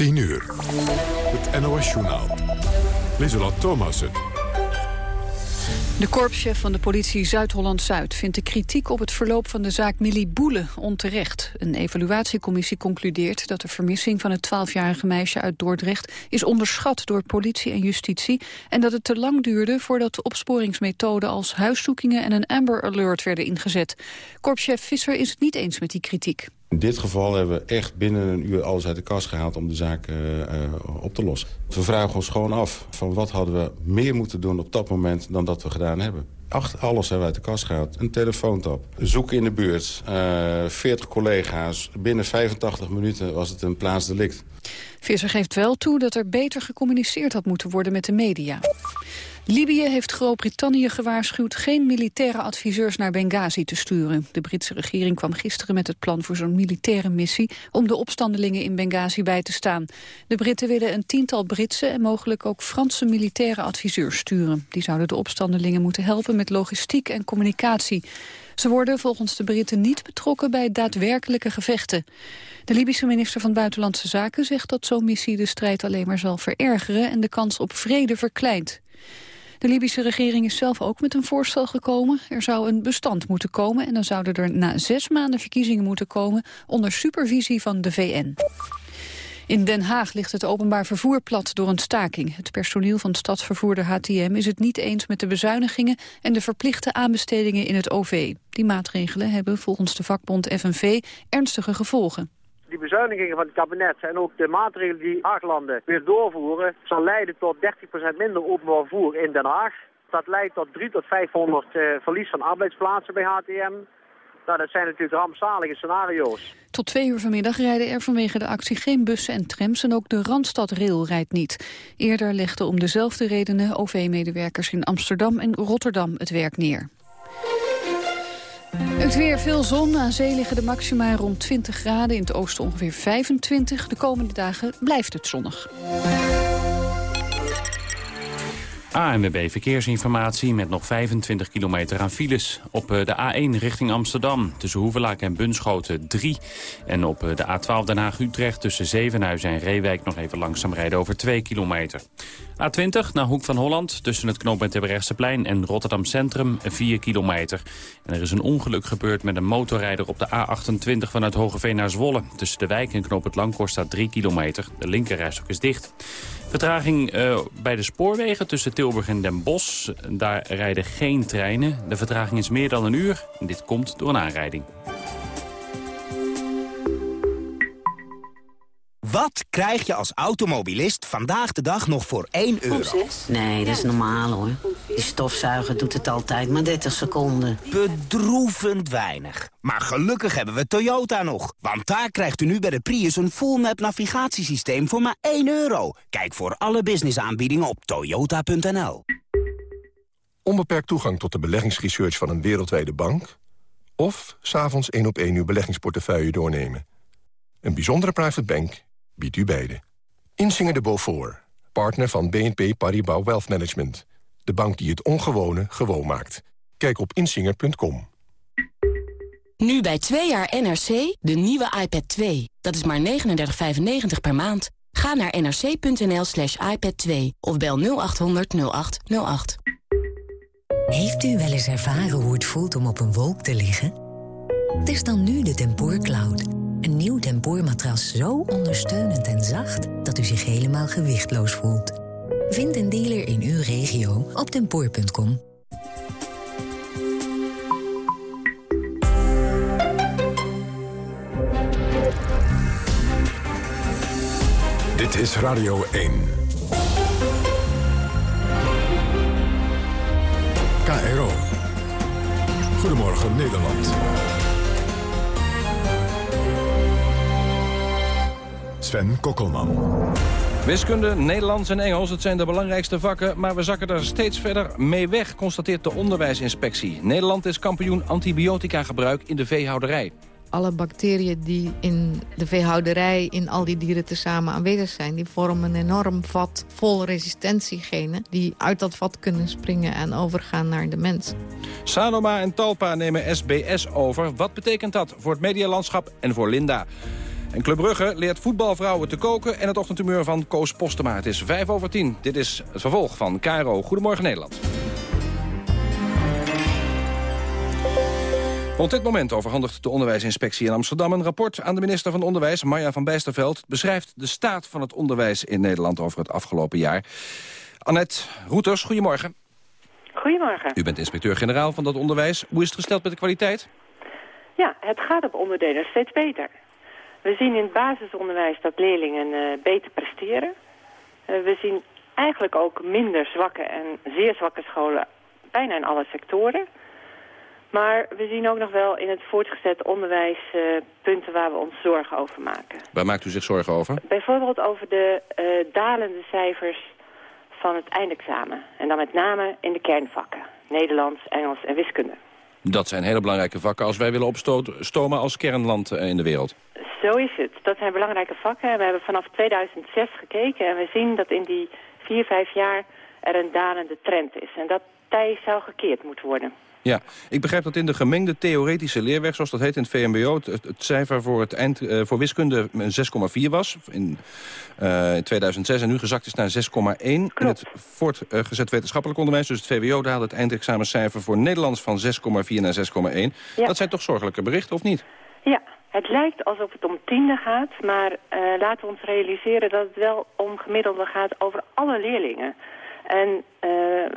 10 uur. Het NOS-journaal. Lieselot Thomassen. De korpschef van de politie Zuid-Holland-Zuid vindt de kritiek op het verloop van de zaak Millie Boele onterecht. Een evaluatiecommissie concludeert dat de vermissing van het 12-jarige meisje uit Dordrecht is onderschat door politie en justitie en dat het te lang duurde voordat opsporingsmethoden als huiszoekingen en een Amber Alert werden ingezet. Korpschef Visser is het niet eens met die kritiek. In dit geval hebben we echt binnen een uur alles uit de kast gehaald om de zaak uh, uh, op te lossen. We vragen ons gewoon af van wat hadden we meer moeten doen op dat moment dan dat we gedaan hebben. Acht, alles hebben we uit de kast gehaald. Een telefoontap, zoeken in de buurt, uh, 40 collega's. Binnen 85 minuten was het een plaatsdelict. Visser geeft wel toe dat er beter gecommuniceerd had moeten worden met de media. Libië heeft Groot-Brittannië gewaarschuwd geen militaire adviseurs naar Benghazi te sturen. De Britse regering kwam gisteren met het plan voor zo'n militaire missie om de opstandelingen in Benghazi bij te staan. De Britten willen een tiental Britse en mogelijk ook Franse militaire adviseurs sturen. Die zouden de opstandelingen moeten helpen met logistiek en communicatie. Ze worden volgens de Britten niet betrokken bij daadwerkelijke gevechten. De Libische minister van Buitenlandse Zaken zegt dat zo'n missie de strijd alleen maar zal verergeren en de kans op vrede verkleint. De Libische regering is zelf ook met een voorstel gekomen. Er zou een bestand moeten komen en dan zouden er na zes maanden verkiezingen moeten komen onder supervisie van de VN. In Den Haag ligt het openbaar vervoer plat door een staking. Het personeel van stadsvervoerder HTM is het niet eens met de bezuinigingen en de verplichte aanbestedingen in het OV. Die maatregelen hebben volgens de vakbond FNV ernstige gevolgen die bezuinigingen van het kabinet en ook de maatregelen die Haaglanden weer doorvoeren, zal leiden tot 30% minder openbaar vervoer in Den Haag. Dat leidt tot 3 tot 500 uh, verlies van arbeidsplaatsen bij HTM. Nou, dat zijn natuurlijk rampzalige scenario's. Tot twee uur vanmiddag rijden er vanwege de actie geen bussen en trams... en ook de Randstadrail rijdt niet. Eerder legden om dezelfde redenen OV-medewerkers in Amsterdam en Rotterdam het werk neer. Het weer veel zon. Aan zee liggen de maxima rond 20 graden. In het oosten ongeveer 25. De komende dagen blijft het zonnig. ANWB Verkeersinformatie met nog 25 kilometer aan files. Op eh, de A1 richting Amsterdam tussen Hoevelaak en Bunschoten 3. En op eh, de A12 Den Haag-Utrecht tussen Zevenhuizen en Reewijk nog even langzaam rijden over 2 kilometer. A20 naar Hoek van Holland tussen het knooppunt Terbrechtseplein en Rotterdam Centrum 4 kilometer. En er is een ongeluk gebeurd met een motorrijder op de A28 vanuit Hogeveen naar Zwolle. Tussen de wijk en knooppunt Langkorst staat 3 kilometer. De linkerrijstok is dicht. Vertraging uh, bij de spoorwegen tussen Tilburg en Den Bosch. Daar rijden geen treinen. De vertraging is meer dan een uur. Dit komt door een aanrijding. Wat krijg je als automobilist vandaag de dag nog voor 1 euro? Nee, dat is normaal hoor. Die stofzuiger doet het altijd maar 30 seconden. Bedroevend weinig. Maar gelukkig hebben we Toyota nog. Want daar krijgt u nu bij de Prius een full-map navigatiesysteem voor maar 1 euro. Kijk voor alle businessaanbiedingen op toyota.nl. Onbeperkt toegang tot de beleggingsresearch van een wereldwijde bank... of s'avonds één op één uw beleggingsportefeuille doornemen. Een bijzondere private bank biedt u beide. Insinger de Beaufort, partner van BNP Paribas Wealth Management. De bank die het ongewone gewoon maakt. Kijk op insinger.com. Nu bij 2 jaar NRC, de nieuwe iPad 2. Dat is maar 39,95 per maand. Ga naar nrc.nl slash iPad 2 of bel 0800 0808. Heeft u wel eens ervaren hoe het voelt om op een wolk te liggen? Test dan nu de Tempoor Cloud. Een nieuw tempoormatras zo ondersteunend en zacht... dat u zich helemaal gewichtloos voelt. Vind een dealer in uw regio op tempoor.com. Dit is Radio 1. KRO. Goedemorgen Nederland. Sven Kokkelman. Wiskunde, Nederlands en Engels, het zijn de belangrijkste vakken... maar we zakken er steeds verder mee weg, constateert de onderwijsinspectie. Nederland is kampioen antibiotica gebruik in de veehouderij. Alle bacteriën die in de veehouderij in al die dieren tezamen aanwezig zijn... die vormen een enorm vat vol resistentiegenen... die uit dat vat kunnen springen en overgaan naar de mens. Sanoma en Talpa nemen SBS over. Wat betekent dat voor het medialandschap en voor Linda? En Club Brugge leert voetbalvrouwen te koken en het ochtendtumeur van Koos Postema. Het is 5 over 10. Dit is het vervolg van Caro. Goedemorgen Nederland. Rond dit moment overhandigt de onderwijsinspectie in Amsterdam... een rapport aan de minister van Onderwijs, Marja van Bijsterveld. Het beschrijft de staat van het onderwijs in Nederland over het afgelopen jaar. Annette Roeters, goedemorgen. Goedemorgen. U bent inspecteur-generaal van dat onderwijs. Hoe is het gesteld met de kwaliteit? Ja, het gaat op onderdelen steeds beter. We zien in het basisonderwijs dat leerlingen uh, beter presteren. Uh, we zien eigenlijk ook minder zwakke en zeer zwakke scholen bijna in alle sectoren. Maar we zien ook nog wel in het voortgezet onderwijs uh, punten waar we ons zorgen over maken. Waar maakt u zich zorgen over? Bijvoorbeeld over de dalende cijfers van het eindexamen. En dan met name in de kernvakken. Nederlands, Engels en wiskunde. Dat zijn hele belangrijke vakken als wij willen opstomen als kernland in de wereld. Zo is het. Dat zijn belangrijke vakken. We hebben vanaf 2006 gekeken en we zien dat in die vier, vijf jaar er een dalende trend is. En dat tij zou gekeerd moeten worden. Ja, ik begrijp dat in de gemengde theoretische leerweg, zoals dat heet in het VMBO... het, het cijfer voor, het eind, uh, voor wiskunde 6,4 was in, uh, in 2006... en nu gezakt is naar 6,1. In het voortgezet wetenschappelijk onderwijs, dus het VWO... daalde het eindexamencijfer voor Nederlands van 6,4 naar 6,1. Ja. Dat zijn toch zorgelijke berichten, of niet? Ja, het lijkt alsof het om tiende gaat, maar uh, laten we ons realiseren dat het wel om gemiddelde gaat over alle leerlingen. En uh,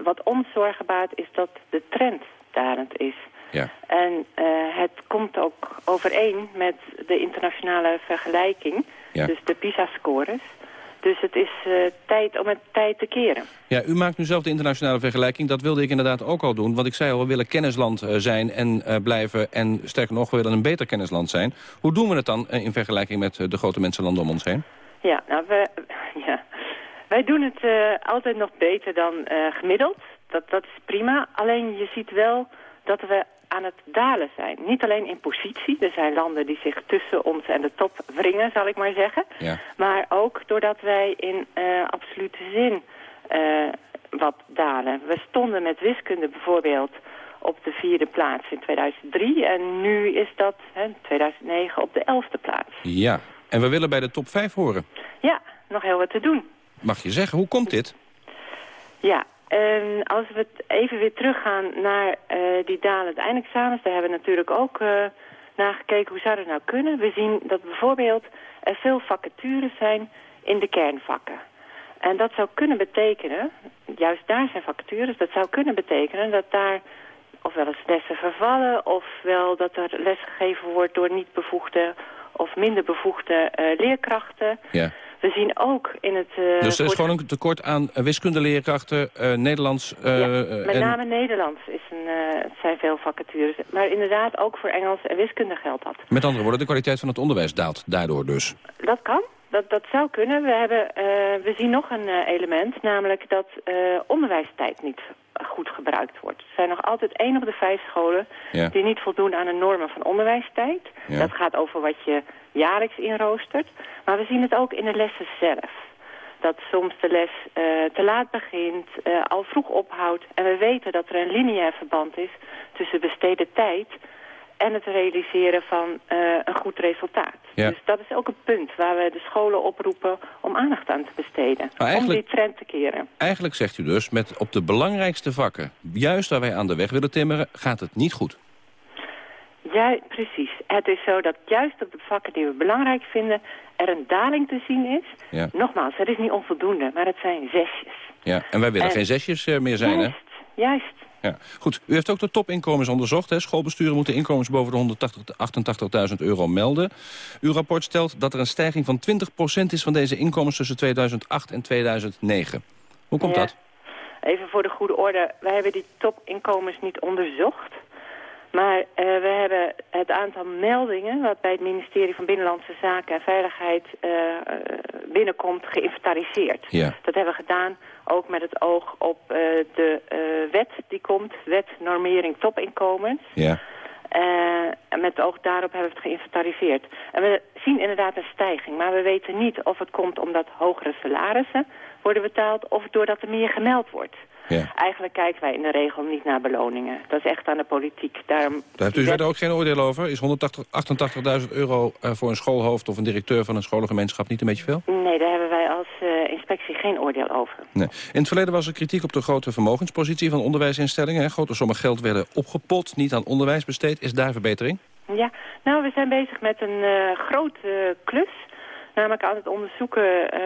wat ons zorgen baart is dat de trend is. Ja. En uh, het komt ook overeen met de internationale vergelijking, ja. dus de PISA-scores. Dus het is uh, tijd om het tijd te keren. Ja, u maakt nu zelf de internationale vergelijking. Dat wilde ik inderdaad ook al doen. Want ik zei al, we willen kennisland uh, zijn en uh, blijven. En sterker nog, we willen een beter kennisland zijn. Hoe doen we het dan in vergelijking met de grote mensenlanden om ons heen? Ja, nou, we, ja. wij doen het altijd nog beter dan gemiddeld. Dat, dat is prima. Alleen je ziet wel dat we aan het dalen zijn. Niet alleen in positie. Er zijn landen die zich tussen ons en de top wringen, zal ik maar zeggen. Ja. Maar ook doordat wij in uh, absolute zin uh, wat dalen. We stonden met wiskunde bijvoorbeeld op de vierde plaats in 2003. En nu is dat in 2009 op de elfde plaats. Ja, en we willen bij de top 5 horen. Ja, nog heel wat te doen. Mag je zeggen, hoe komt dit? Ja, en als we even weer teruggaan naar uh, die dalende eindexamens... daar hebben we natuurlijk ook uh, naar gekeken hoe zou dat nou kunnen. We zien dat bijvoorbeeld er veel vacatures zijn in de kernvakken. En dat zou kunnen betekenen, juist daar zijn vacatures... dat zou kunnen betekenen dat daar ofwel eens lessen vervallen... ofwel dat er lesgegeven wordt door niet bevoegde of minder bevoegde uh, leerkrachten... Ja. We zien ook in het... Uh, dus er is gewoon een tekort aan wiskundeleerkrachten, uh, Nederlands... Uh, ja, met name. Nederlands is een, het zijn veel vacatures. Maar inderdaad ook voor Engels en wiskunde geldt dat. Met andere woorden, de kwaliteit van het onderwijs daalt daardoor dus. Dat kan. Dat, dat zou kunnen. We, hebben, we zien nog een element, namelijk dat onderwijstijd niet goed gebruikt wordt. Er zijn nog altijd één op de vijf scholen ja. die niet voldoen aan de normen van onderwijstijd. Ja. Dat gaat over wat je jaarlijks inroostert. Maar we zien het ook in de lessen zelf. Dat soms de les te laat begint, al vroeg ophoudt. En we weten dat er een lineair verband is tussen besteden tijd en het realiseren van een goed resultaat. Ja. Dus dat is ook een punt waar we de scholen oproepen om aandacht aan te besteden. Om die trend te keren. Eigenlijk zegt u dus, met op de belangrijkste vakken, juist waar wij aan de weg willen timmeren, gaat het niet goed. Ja, precies. Het is zo dat juist op de vakken die we belangrijk vinden... er een daling te zien is. Ja. Nogmaals, het is niet onvoldoende, maar het zijn zesjes. Ja, en wij willen En- geen zesjes eh, meer zijn, juist, juist. Ja. Goed, u heeft ook de topinkomens onderzocht. Hè? Schoolbesturen moeten inkomens boven de 188.000 euro melden. Uw rapport stelt dat er een stijging van 20% is van deze inkomens tussen 2008 en 2009. Hoe komt Ja. dat? Even voor de goede orde, wij hebben die topinkomens niet onderzocht. Maar eh, we hebben het aantal meldingen wat bij het ministerie van Binnenlandse Zaken en Veiligheid eh, eh, binnenkomt geïnventariseerd. Ja. Dat hebben we gedaan ook met het oog op eh, de eh, wet die komt, wet normering topinkomens. Ja. Eh, en met het oog daarop hebben we het geïnventariseerd. En we zien inderdaad een stijging, maar we weten niet of het komt omdat hogere salarissen worden betaald of doordat er meer gemeld wordt. Ja. Eigenlijk kijken wij in de regel niet naar beloningen. Dat is echt aan de politiek. Daarom Daar heeft u verder ook geen oordeel over? Is 188.000 euro eh, voor een schoolhoofd of een directeur van een scholengemeenschap niet een beetje veel? Nee, daar hebben wij als eh, inspectie geen oordeel over. Nee. In het verleden was er kritiek op de grote vermogenspositie van onderwijsinstellingen. Hè. Grote sommen geld werden opgepot, niet aan onderwijs besteed. Is daar verbetering? Ja, nou, we zijn bezig met een uh, grote klus. Namelijk aan het onderzoeken uh,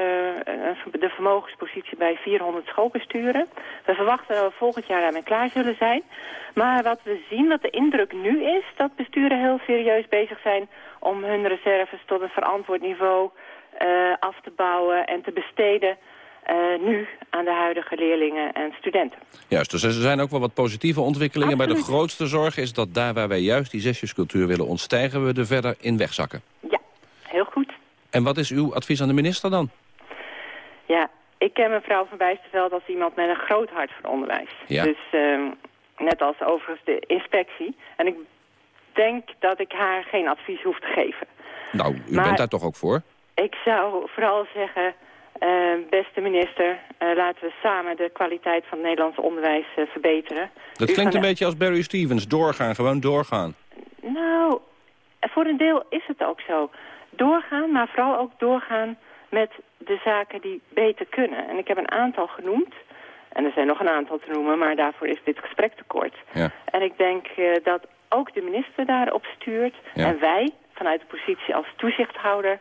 de vermogenspositie bij 400 schoolbesturen. We verwachten dat we volgend jaar daarmee klaar zullen zijn. Maar wat we zien, wat de indruk nu is, dat besturen heel serieus bezig zijn om hun reserves tot een verantwoord niveau uh, af te bouwen en te besteden. Uh, nu aan de huidige leerlingen en studenten. Juist, dus er zijn ook wel wat positieve ontwikkelingen. Absoluut. Maar de grootste zorg is dat daar waar wij juist die zesjescultuur willen ontstijgen... we er verder in wegzakken. Ja. En wat is uw advies aan de minister dan? Ja, ik ken mevrouw van Bijsterveld als iemand met een groot hart voor onderwijs. Ja. Dus uh, net als overigens de inspectie. En ik denk dat ik haar geen advies hoef te geven. Nou, u Maar- bent daar toch ook voor? Ik zou vooral zeggen, eh, beste minister, eh, laten we samen de kwaliteit van het Nederlands onderwijs eh, verbeteren. Dat U klinkt een beetje als Barry Stevens. Doorgaan, gewoon doorgaan. Nou, voor een deel is het ook zo. Doorgaan, maar vooral ook doorgaan met de zaken die beter kunnen. En ik heb een aantal genoemd. En er zijn nog een aantal te noemen, maar daarvoor is dit gesprek te kort. Ja. En ik denk eh, dat ook de minister daarop stuurt. Ja. En wij, vanuit de positie als toezichthouder,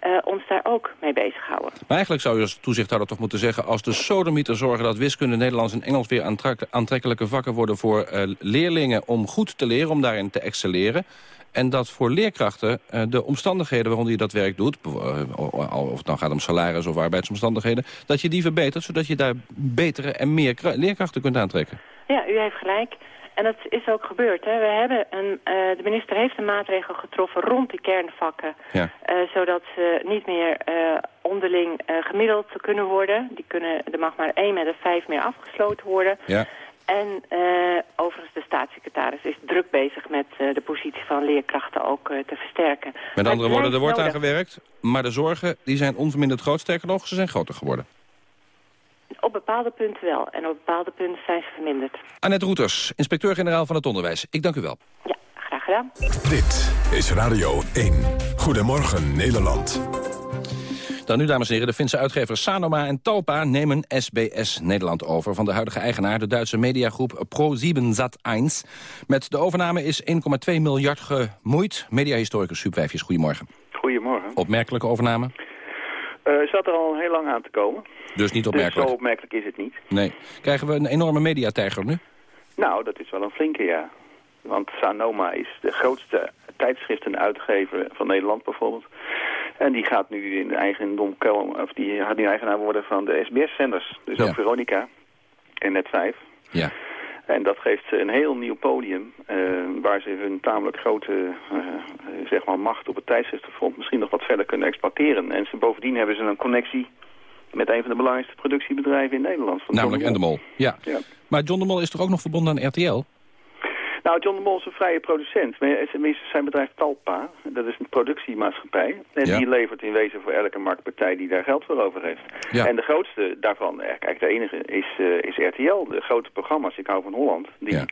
eh, ons daar ook mee bezighouden. Maar eigenlijk zou je als toezichthouder toch moeten zeggen... als de sodemieter zorgen dat wiskunde, Nederlands en Engels... weer aantrek- aantrekkelijke vakken worden voor eh, leerlingen... om goed te leren, om daarin te excelleren... en dat voor leerkrachten eh, de omstandigheden waaronder je dat werk doet... eh, of het nou gaat om salaris of arbeidsomstandigheden... dat je die verbetert, zodat je daar betere en meer kra- leerkrachten kunt aantrekken. Ja, u heeft gelijk. En dat is ook gebeurd. Hè. We hebben een, eh, de minister heeft een maatregel getroffen rond die kernvakken. Ja. zodat ze niet meer onderling gemiddeld kunnen worden. Die kunnen, er mag maar één met een vijf meer afgesloten worden. Ja. En eh, overigens de staatssecretaris is druk bezig met eh, de positie van leerkrachten ook eh, te versterken. Maar Met andere woorden, er wordt aan gewerkt... maar de zorgen die zijn onverminderd groot. Sterker nog, ze zijn groter geworden. Op bepaalde punten wel. En op bepaalde punten zijn ze verminderd. Annette Roeters, inspecteur-generaal van het onderwijs. Ik dank u wel. Graag gedaan. Dit is Radio 1. Goedemorgen Nederland. Dan nu, dames en heren, de Finse uitgevers Sanoma en Talpa nemen SBS Nederland over... van de huidige eigenaar, de Duitse mediagroep Pro7 Sat1. Met de overname is 1,2 miljard gemoeid. Mediahistoricus Wijfjes, goedemorgen. Goedemorgen. Opmerkelijke overname? Eh zat er al heel lang aan te komen. Dus niet Dus opmerkelijk? zo opmerkelijk is het niet. Nee. Krijgen we een enorme mediatijger nu? Nou, dat is wel een flinke, ja. Want Sanoma is de grootste tijdschriftenuitgever van Nederland bijvoorbeeld. En die gaat nu in eigendom komen, of die gaat nu eigenaar worden van de SBS-zenders. Dus ook Veronica en Net5. Ja. En dat geeft ze een heel nieuw podium, eh, waar ze hun tamelijk grote eh, eh, zeg maar macht op het tijdschriftenfront misschien nog wat verder kunnen exploiteren. En ze, bovendien hebben ze een connectie met een van de belangrijkste productiebedrijven in Nederland. van Namelijk Endemol. Ja. Ja. Maar John de Mol is toch ook nog verbonden aan RTL? Nou, John de Mol is een vrije producent. Maar Tenminste, zijn bedrijf Talpa, dat is een productiemaatschappij. En Ja. die levert in wezen voor elke marktpartij die daar geld voor over heeft. Ja. En de grootste daarvan, eh, kijk, de enige is, eh, is RTL. De grote programma's, ik hou van Holland, die, Ja.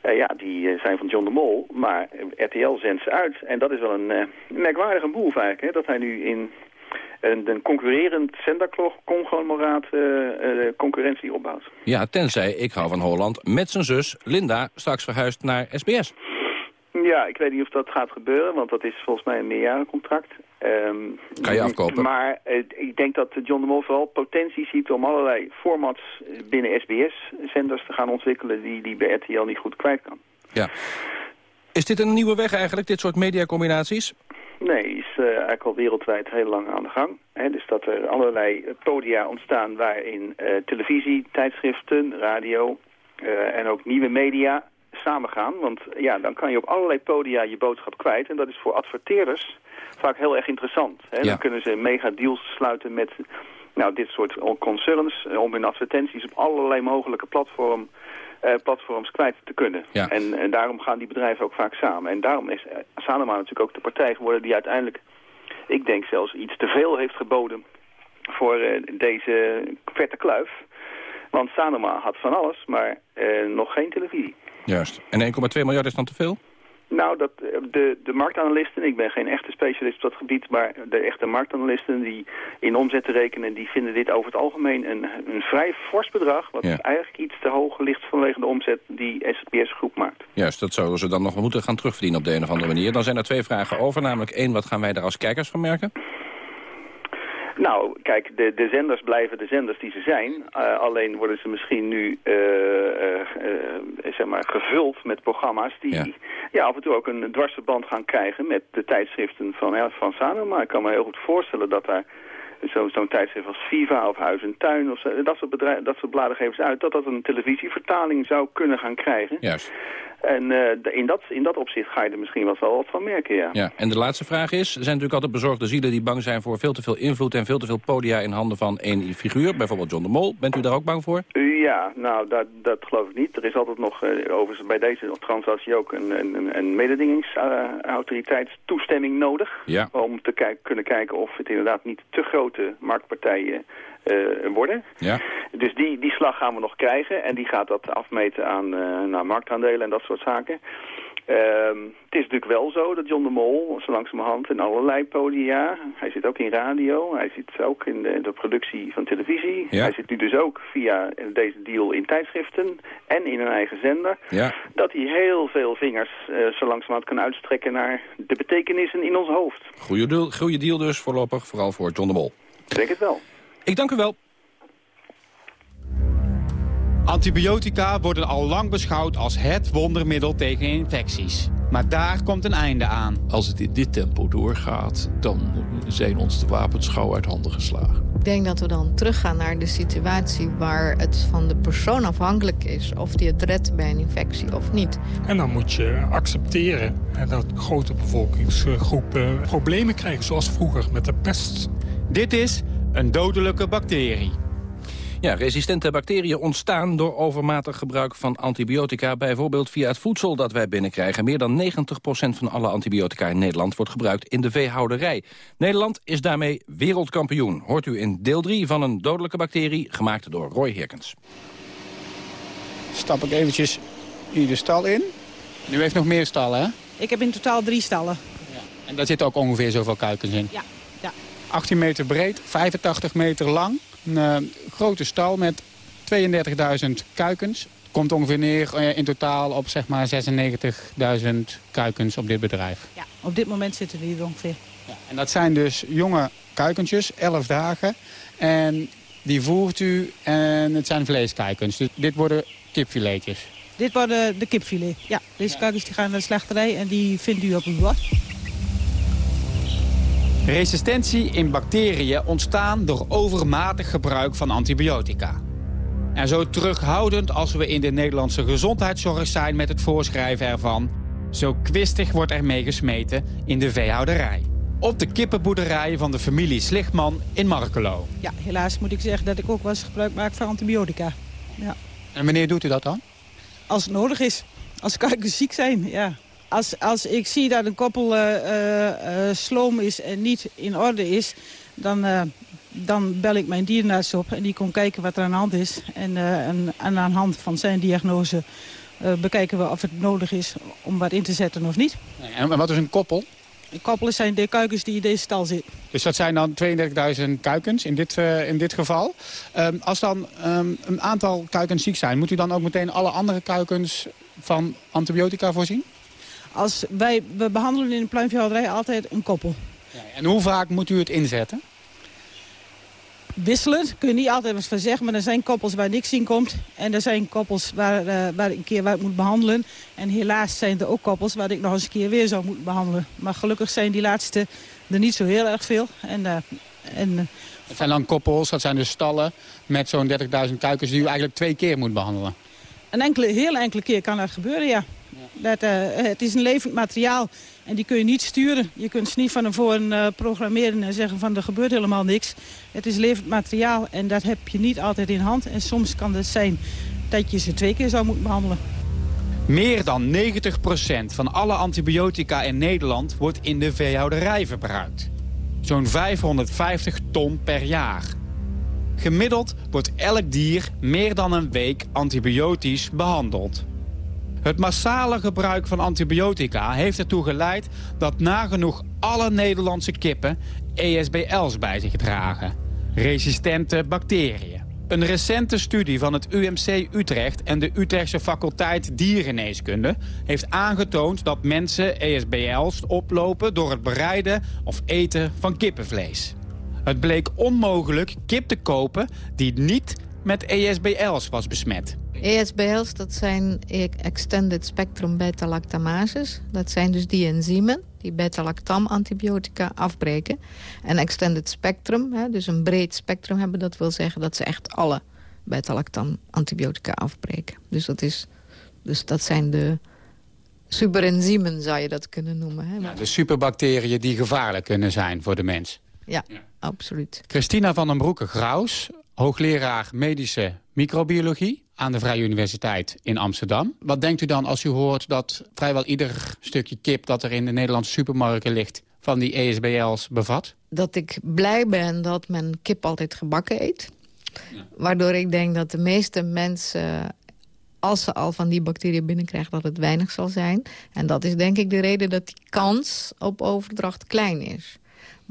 eh, ja, die zijn van John de Mol. Maar RTL zendt ze uit. En dat is wel een eh, merkwaardige move eigenlijk, hè, dat hij nu in een, een concurrerend zenderconglomeraat eh eh, concurrentie opbouwt. Ja, tenzij ik hou van Holland met zijn zus Linda straks verhuist naar SBS. Ja, ik weet niet of dat gaat gebeuren, want dat is volgens mij een meerjarencontract. Ehm, Kan je afkopen. Maar eh, ik denk dat John de Mol vooral potentie ziet om allerlei formats binnen SBS-zenders te gaan ontwikkelen die die bij RTL niet goed kwijt kan. Ja. Is dit een nieuwe weg eigenlijk, dit soort mediacombinaties? Nee, is eh, eigenlijk al wereldwijd heel lang aan de gang. Dus dat er allerlei podia ontstaan waarin eh, televisie, tijdschriften, radio eh, en ook nieuwe media samengaan. Want ja, dan kan je op allerlei podia je boodschap kwijt. En dat is voor adverteerders vaak heel erg interessant. Ja. Dan kunnen ze mega deals sluiten met nou, dit soort concerns om hun advertenties op allerlei mogelijke platform, eh, platforms kwijt te kunnen. Ja. En, en daarom gaan die bedrijven ook vaak samen. En daarom is eh, Sanoma natuurlijk ook de partij geworden die uiteindelijk, ik denk zelfs iets te veel heeft geboden voor eh, deze vette kluif. Want Sanoma had van alles, maar nog geen televisie. Juist. En 1,2 miljard is dan te veel? Nou, dat, eh, de, de marktanalisten, ik ben geen echte specialist op dat gebied, maar de echte marktanalisten die in omzetten rekenen, die vinden dit over het algemeen een, een vrij fors bedrag, wat eigenlijk iets te hoog ligt vanwege de omzet die SPS groep maakt. Juist, dat zouden ze dan nog moeten gaan terugverdienen op de een of andere manier. Dan zijn er twee vragen over, namelijk één, wat gaan wij daar als kijkers van merken? Nou, kijk, de, de zenders blijven de zenders die ze zijn. Uh, alleen worden ze misschien nu uh, uh, zeg maar gevuld met programma's die ja. af en toe ook een dwarsverband gaan krijgen met de tijdschriften van, van Sano. Maar ik kan me heel goed voorstellen dat daar zo'n zo tijdschrift als Viva of Huis en Tuin of zo, dat soort, bedrijf, dat soort bladengevers uit, dat dat een televisievertaling zou kunnen gaan krijgen. Juist. En uh, in, dat, in dat opzicht ga je er misschien wel wat van merken, ja. ja. En de laatste vraag is, er zijn natuurlijk altijd bezorgde zielen die bang zijn voor veel te veel invloed en veel te veel podia in handen van één figuur, bijvoorbeeld John de Mol. Bent u daar ook bang voor? Ja, nou, dat, dat geloof ik niet. Er is altijd nog, uh, overigens bij deze transactie ook een, een, een mededingingsautoriteitstoestemming nodig. Ja. Om te kijk, kunnen kijken of het inderdaad niet te grote marktpartijen uh, worden. Ja. Dus die, die slag gaan we nog krijgen en die gaat dat afmeten aan uh, naar marktaandelen en dat soort zaken. Ehm, het is natuurlijk wel zo dat John de Mol, zo langzamerhand, in allerlei podia... hij zit ook in radio, hij zit ook in de, de productie van televisie... Ja. hij zit nu dus ook via deze deal in tijdschriften en in een eigen zender... Ja. dat hij heel veel vingers uh, zo langzamerhand kan uitstrekken naar de betekenissen in ons hoofd. Goeie deal, goeie deal dus voorlopig, vooral voor John de Mol. Ik denk het wel. Ik dank u wel. Antibiotica worden al lang beschouwd als het wondermiddel tegen infecties. Maar daar komt een einde aan. Als het in dit tempo doorgaat, dan zijn ons de wapens gauw uit handen geslagen. Ik denk dat we dan teruggaan naar de situatie waar het van de persoon afhankelijk is... of die het redt bij een infectie of niet. En dan moet je accepteren dat grote bevolkingsgroepen problemen krijgen... zoals vroeger met de pest. Dit is een dodelijke bacterie. Ja, resistente bacteriën ontstaan door overmatig gebruik van antibiotica... bijvoorbeeld via het voedsel dat wij binnenkrijgen. Meer dan 90% van alle antibiotica in Nederland wordt gebruikt in de veehouderij. Nederland is daarmee wereldkampioen. Hoort u in deel 3 van een dodelijke bacterie, gemaakt door Roy Herkens. Stap ik eventjes hier de stal in. U heeft nog meer stallen, hè? Ik heb in totaal drie stallen. Ja. En daar zitten ook ongeveer zoveel kuikens in? Ja. Ja. 18 meter breed, 85 meter lang. Een uh, grote stal met 32.000 kuikens. Komt ongeveer neer uh, in totaal op zeg maar 96.000 kuikens op dit bedrijf. Ja, op dit moment zitten we hier ongeveer. Ja, en dat zijn dus jonge kuikentjes, 11 dagen. En die voert u en het zijn vleeskuikens. Dus dit worden kipfiletjes. Dit worden de kipfilet. Ja, deze ja. kuikens die gaan naar de slachterij en die vindt u op uw bord. Resistentie in bacteriën ontstaan door overmatig gebruik van antibiotica. En zo terughoudend als we in de Nederlandse gezondheidszorg zijn met het voorschrijven ervan... zo kwistig wordt er mee gesmeten in de veehouderij. Op de kippenboerderij van de familie Slichtman in Markelo. Ja, helaas moet ik zeggen dat ik ook wel eens gebruik maak van antibiotica. Ja. En wanneer doet u dat dan? Als het nodig is. Als kuikens ziek zijn, ja als, als ik zie dat een koppel uh, uh, sloom is en niet in orde is... dan, dan bel ik mijn dierenarts op en die komt kijken wat er aan de hand is. En, en, en aan de hand van zijn diagnose bekijken we of het nodig is om wat in te zetten of niet. En wat is een koppel? Een koppel zijn de kuikens die in deze stal zitten. Dus dat zijn dan 32.000 kuikens in dit, in dit geval. Um, als dan um, een aantal kuikens ziek zijn... moet u dan ook meteen alle andere kuikens van antibiotica voorzien? Als wij, we behandelen in de pluimveehouderij altijd een koppel. Ja, en hoe vaak moet u het inzetten? Wisselend, kun je niet altijd wat van zeggen, maar er zijn koppels waar niks in komt. En er zijn koppels waar, uh, waar ik een keer waar ik moet behandelen. En helaas zijn er ook koppels waar ik nog eens een keer weer zou moeten behandelen. Maar gelukkig zijn die laatste er niet zo heel erg veel. En, uh, en, uh, het zijn dan koppels, dat zijn dus stallen met zo'n 30.000 kuikens die u eigenlijk twee keer moet behandelen. Een enkele, heel enkele keer kan dat gebeuren, ja. Dat, uh, het is een levend materiaal en die kun je niet sturen. Je kunt ze niet van tevoren uh, programmeren en zeggen van er gebeurt helemaal niks. Het is levend materiaal en dat heb je niet altijd in hand. En soms kan het zijn dat je ze twee keer zou moeten behandelen. Meer dan 90% van alle antibiotica in Nederland wordt in de veehouderij verbruikt. Zo'n 550 ton per jaar. Gemiddeld wordt elk dier meer dan een week antibiotisch behandeld. Het massale gebruik van antibiotica heeft ertoe geleid dat nagenoeg alle Nederlandse kippen ESBL's bij zich dragen. Resistente bacteriën. Een recente studie van het UMC Utrecht en de Utrechtse faculteit dierengeneeskunde heeft aangetoond dat mensen ESBL's oplopen door het bereiden of eten van kippenvlees. Het bleek onmogelijk kip te kopen die niet met ESBL's was besmet. ESBL's, dat zijn Extended Spectrum Beta-lactamases. Dat zijn dus die enzymen die beta-lactam antibiotica afbreken. En Extended Spectrum, hè, dus een breed spectrum hebben, dat wil zeggen dat ze echt alle beta-lactam antibiotica afbreken. Dus dat, is, dus dat zijn de superenzymen, zou je dat kunnen noemen. Hè. Ja, de superbacteriën die gevaarlijk kunnen zijn voor de mens. Ja, ja. Absoluut. Christina van den Broeke-Graus, hoogleraar medische microbiologie aan de Vrije Universiteit in Amsterdam. Wat denkt u dan als u hoort dat vrijwel ieder stukje kip... dat er in de Nederlandse supermarkten ligt van die ESBL's bevat? Dat ik blij ben dat men kip altijd gebakken eet. Ja. Waardoor ik denk dat de meeste mensen als ze al van die bacteriën binnenkrijgen, dat het weinig zal zijn. En dat is denk ik de reden dat die kans op overdracht klein is.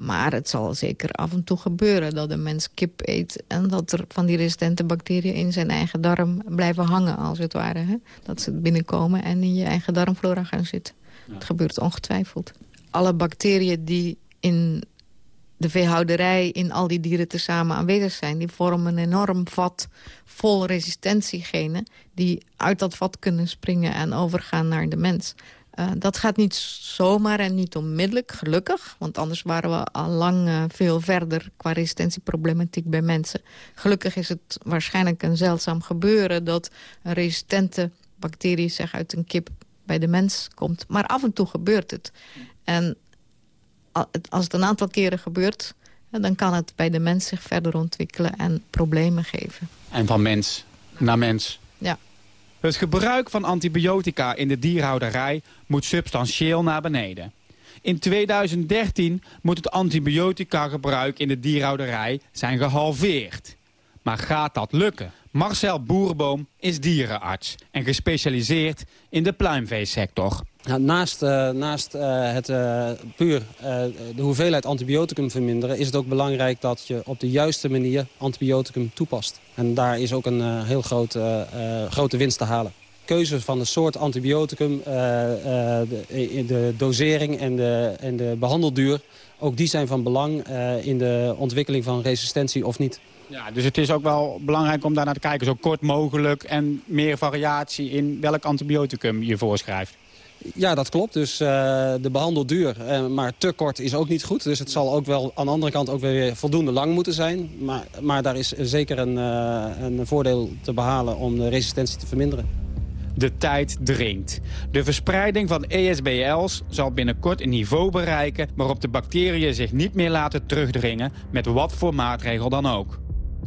Maar het zal zeker af en toe gebeuren dat een mens kip eet... en dat er van die resistente bacteriën in zijn eigen darm blijven hangen, als het ware. Hè? Dat ze binnenkomen en in je eigen darmflora gaan zitten. Ja. Het gebeurt ongetwijfeld. Alle bacteriën die in de veehouderij in al die dieren tezamen aanwezig zijn... die vormen een enorm vat vol resistentiegenen... die uit dat vat kunnen springen en overgaan naar de mens. Uh, dat gaat niet zomaar en niet onmiddellijk, gelukkig. Want anders waren we al lang uh, veel verder qua resistentieproblematiek bij mensen. Gelukkig is het waarschijnlijk een zeldzaam gebeuren... dat een resistente bacterie zich uit een kip bij de mens komt. Maar af en toe gebeurt het. En als het een aantal keren gebeurt... dan kan het bij de mens zich verder ontwikkelen en problemen geven. En van mens naar mens? Ja. Het gebruik van antibiotica in de dierhouderij moet substantieel naar beneden. In 2013 moet het antibiotica-gebruik in de dierhouderij zijn gehalveerd. Maar gaat dat lukken? Marcel Boerboom is dierenarts en gespecialiseerd in de pluimveesector. Ja, naast uh, naast uh, het uh, puur de hoeveelheid antibioticum verminderen... is het ook belangrijk dat je op de juiste manier antibioticum toepast. En daar is ook een heel groot, grote winst te halen. Keuze van de soort antibioticum, de, de, dosering en de, en de behandelduur... ook die zijn van belang in de ontwikkeling van resistentie of niet. Ja, dus het is ook wel belangrijk om daar naar te kijken, zo kort mogelijk... en meer variatie in welk antibioticum je voorschrijft. Ja, dat klopt. Dus uh, de behandelduur, uh, maar te kort is ook niet goed. Dus het zal ook wel aan de andere kant ook weer voldoende lang moeten zijn. Maar, maar daar is zeker een, uh, een voordeel te behalen om de resistentie te verminderen. De tijd dringt. De verspreiding van ESBL's zal binnenkort een niveau bereiken... waarop de bacteriën zich niet meer laten terugdringen... met wat voor maatregel dan ook.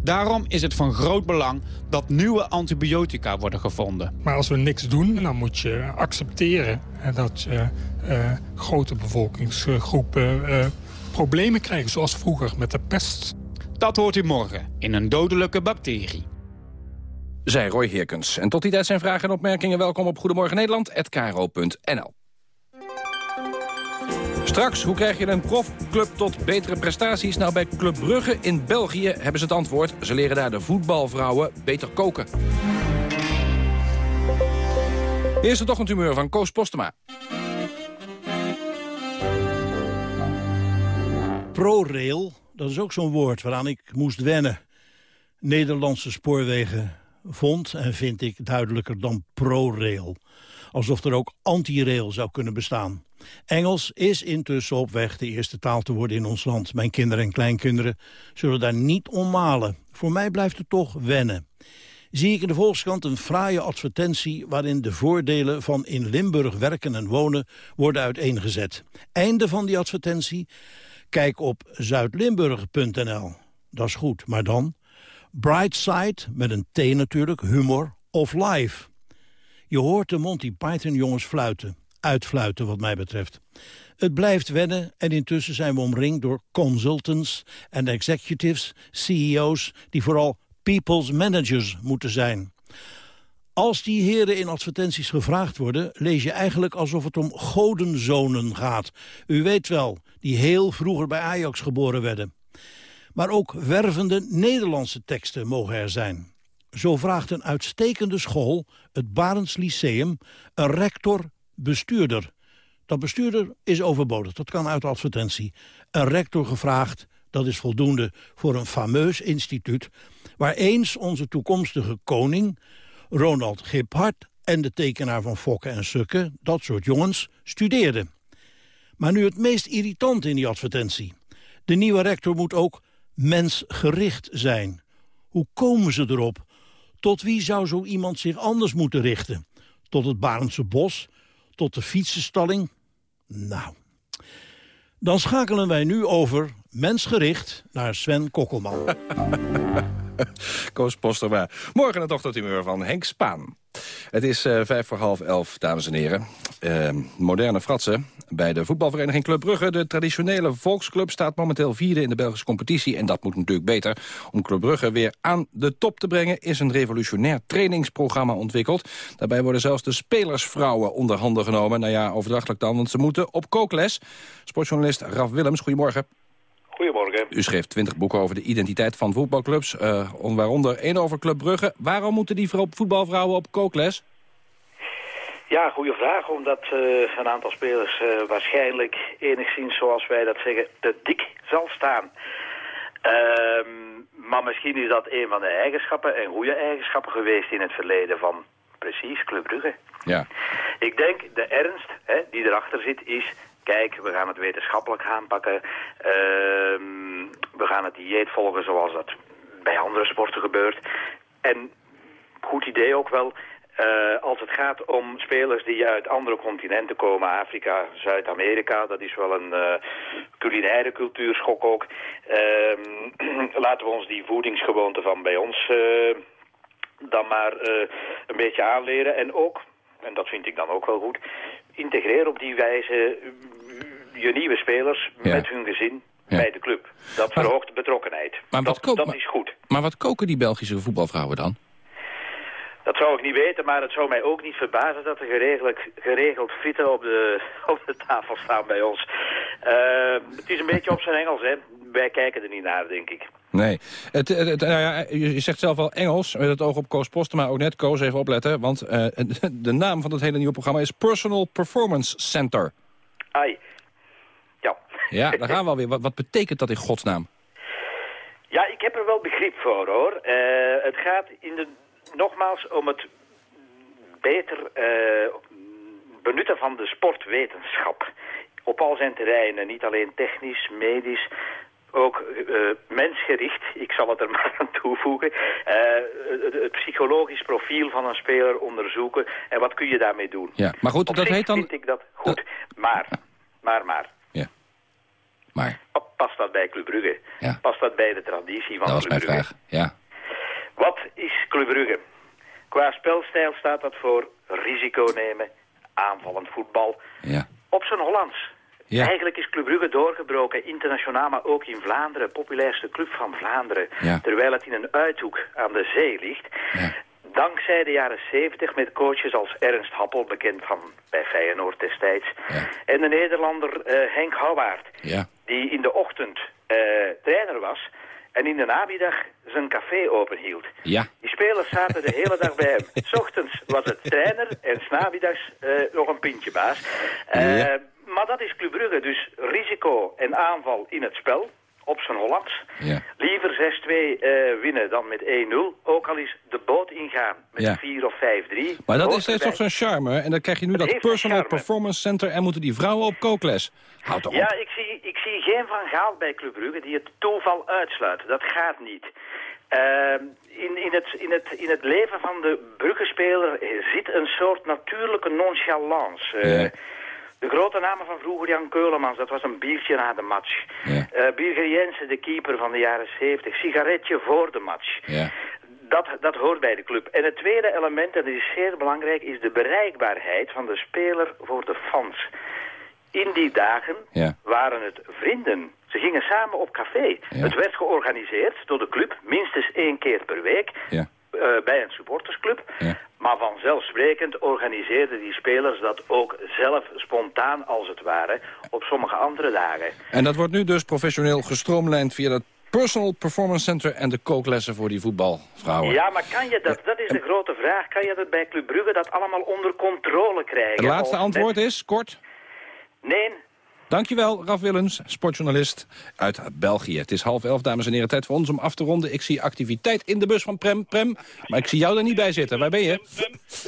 Daarom is het van groot belang dat nieuwe antibiotica worden gevonden. Maar als we niks doen, dan moet je accepteren dat uh, uh, grote bevolkingsgroepen uh, problemen krijgen, zoals vroeger met de pest. Dat hoort u morgen in een dodelijke bacterie. Zij Roy Heerkens. En tot die tijd zijn vragen en opmerkingen welkom op Goedemorgen Nederland@kro.nl. Straks, hoe krijg je een profclub tot betere prestaties? Nou, bij Club Brugge in België hebben ze het antwoord. Ze leren daar de voetbalvrouwen beter koken. Eerste ochtendhumeur van Koos Postema. ProRail, dat is ook zo'n woord waaraan ik moest wennen. Nederlandse spoorwegen vond en vind ik duidelijker dan ProRail. Alsof er ook anti-rail zou kunnen bestaan. Engels is intussen op weg de eerste taal te worden in ons land. Mijn kinderen en kleinkinderen zullen daar niet om malen. Voor mij blijft het toch wennen. Zie ik in de Volkskrant een fraaie advertentie... waarin de voordelen van in Limburg werken en wonen worden uiteengezet. Einde van die advertentie? Kijk op zuidlimburg.nl. Dat is goed, maar dan... Brightside, met een T natuurlijk, humor, of life. Je hoort de Monty Python jongens fluiten. Uitfluiten wat mij betreft. Het blijft wennen en intussen zijn we omringd door consultants en executives, CEO's... die vooral people's managers moeten zijn. Als die heren in advertenties gevraagd worden... lees je eigenlijk alsof het om godenzonen gaat. U weet wel, die heel vroeger bij Ajax geboren werden. Maar ook wervende Nederlandse teksten mogen er zijn. Zo vraagt een uitstekende school, het Barends Lyceum... een rector-bestuurder. Dat bestuurder is overbodig, dat kan uit de advertentie. Een rector gevraagd, dat is voldoende voor een fameus instituut... waar eens onze toekomstige koning, Ronald Giphart... en de tekenaar van Fokke en Sukke, dat soort jongens, studeerden. Maar nu het meest irritant in die advertentie. De nieuwe rector moet ook mensgericht zijn. Hoe komen ze erop? Tot wie zou zo iemand zich anders moeten richten? Tot het Barendse Bos? Tot de fietsenstalling? Nou, dan schakelen wij nu over mensgericht naar Sven Kokkelman. Koos Posterma. Morgen het ochtendhumeur van Henk Spaan. Het is uh, vijf voor half elf, dames en heren. Uh, moderne fratsen bij de voetbalvereniging Club Brugge. De traditionele volksclub staat momenteel vierde in de Belgische competitie. En dat moet natuurlijk beter. Om Club Brugge weer aan de top te brengen... is een revolutionair trainingsprogramma ontwikkeld. Daarbij worden zelfs de spelersvrouwen onder handen genomen. Nou ja, overdrachtelijk dan, want ze moeten op kookles. Sportjournalist Raf Willems, goedemorgen. Goedemorgen. U schreef twintig boeken over de identiteit van voetbalclubs, uh, waaronder één over Club Brugge. Waarom moeten die voetbalvrouwen op kookles? Ja, goede vraag, omdat uh, een aantal spelers uh, waarschijnlijk enigszins, zoals wij dat zeggen, te dik zal staan. Uh, maar misschien is dat een van de eigenschappen en goede eigenschappen geweest in het verleden van precies Club Brugge. Ja. Ik denk de ernst hè, die erachter zit is kijk, we gaan het wetenschappelijk aanpakken. Ehm, we gaan het dieet volgen zoals dat bij andere sporten gebeurt. En goed idee ook wel, uh, als het gaat om spelers die uit andere continenten komen, Afrika, Zuid-Amerika, dat is wel een uh, culinaire cultuurschok ook. Uh, laten we ons die voedingsgewoonten van bij ons uh, dan maar een beetje aanleren. En ook, en dat vind ik dan ook wel goed, integreren op die wijze je nieuwe spelers met hun gezin bij de club. Dat verhoogt de betrokkenheid. Maar dat, dat is goed. Maar wat koken die Belgische voetbalvrouwen dan? Dat zou ik niet weten, maar het zou mij ook niet verbazen dat er geregeld, geregeld frieten op de, op de tafel staan bij ons. Uh, het is een beetje op zijn Engels, hè. Wij kijken er niet naar, denk ik. Nee. Het, het, nou ja, je zegt zelf wel Engels, met het oog op Koos Posten, maar ook net Koos, even opletten. Want uh, de naam van het hele nieuwe programma is Personal Performance Center. Ai. Ja. Ja, daar gaan we alweer. Wat, wat betekent dat in godsnaam? Ja, ik heb er wel begrip voor, hoor. Uh, het gaat in de nogmaals om het beter benutten van de sportwetenschap. Op al zijn terreinen, niet alleen technisch, medisch, ook uh, mensgericht, ik zal het er maar aan toevoegen, uh, het, het, psychologisch profiel van een speler onderzoeken en wat kun je daarmee doen. Ja, maar goed, Op dat heet dan... vind ik dat goed, maar, maar, maar. Ja, maar. Past dat bij Club Brugge? Ja. Past dat bij de traditie van Dat was Club mijn Brugge? vraag, ja. Wat is Club Brugge? Qua spelstijl staat dat voor risico nemen, aanvallend voetbal. Ja. Op zijn Hollands. Ja. Eigenlijk is Club Brugge doorgebroken, internationaal, maar ook in Vlaanderen. Populairste club van Vlaanderen. Ja. Terwijl het in een uithoek aan de zee ligt. Dankzij de jaren 70 met coaches als Ernst Happel, bekend van bij Feyenoord destijds. En de Nederlander eh, Henk Houwaard, Ja. die in de ochtend eh, trainer was... en in de namiddag zijn café openhield. Ja. Die spelers zaten de hele dag bij hem. S ochtends was het trainer en s'namiddags eh nog een pintje baas. Eh, Ja. Maar dat is Club Brugge, dus risico en aanval in het spel, op zijn Hollands. Ja. Liever 6-2 eh, winnen dan met 1-0, ook al is de boot ingaan met Ja. 4 of 5-3. Maar dat is, heeft erbij. toch zo'n charme, hè? En dan krijg je nu dat Personal. Performance Center... en moeten die vrouwen op kookles. Houd toch Ja, op. ik zie, ik zie geen Van Gaal bij Club Brugge die het toeval uitsluit. Dat gaat niet. Ehm, in, in, het, in, het, in het leven van de Brugge-speler zit een soort natuurlijke nonchalance. Eh, Ja. De grote namen van vroeger, Jan Keulemans, dat was een biertje na de match. Ja. Eh Birger Jensen, de keeper van de jaren 70, sigaretje voor de match. Ja. Dat, dat hoort bij de club. En het tweede element, en dat is zeer belangrijk, is de bereikbaarheid van de speler voor de fans. In die dagen Ja. waren het vrienden. Ze gingen samen op café. Het werd georganiseerd door de club, minstens één keer per week, Ja. Eh, bij een supportersclub. Maar vanzelfsprekend organiseerden die spelers dat ook zelf spontaan, als het ware, op sommige andere dagen. En dat wordt nu dus professioneel gestroomlijnd via dat Personal Performance Center en de kooklessen voor die voetbalvrouwen. Ja, maar kan je dat, dat is de grote vraag, kan je dat bij Club Brugge dat allemaal onder controle krijgen? Het laatste antwoord is, kort. Nee, Dankjewel, Raf Willems, sportjournalist uit België. Het is half elf, dames en heren, tijd voor ons om af te ronden. Ik zie activiteit in de bus van Prem. Prem, maar ik zie jou er niet bij zitten. Waar ben je?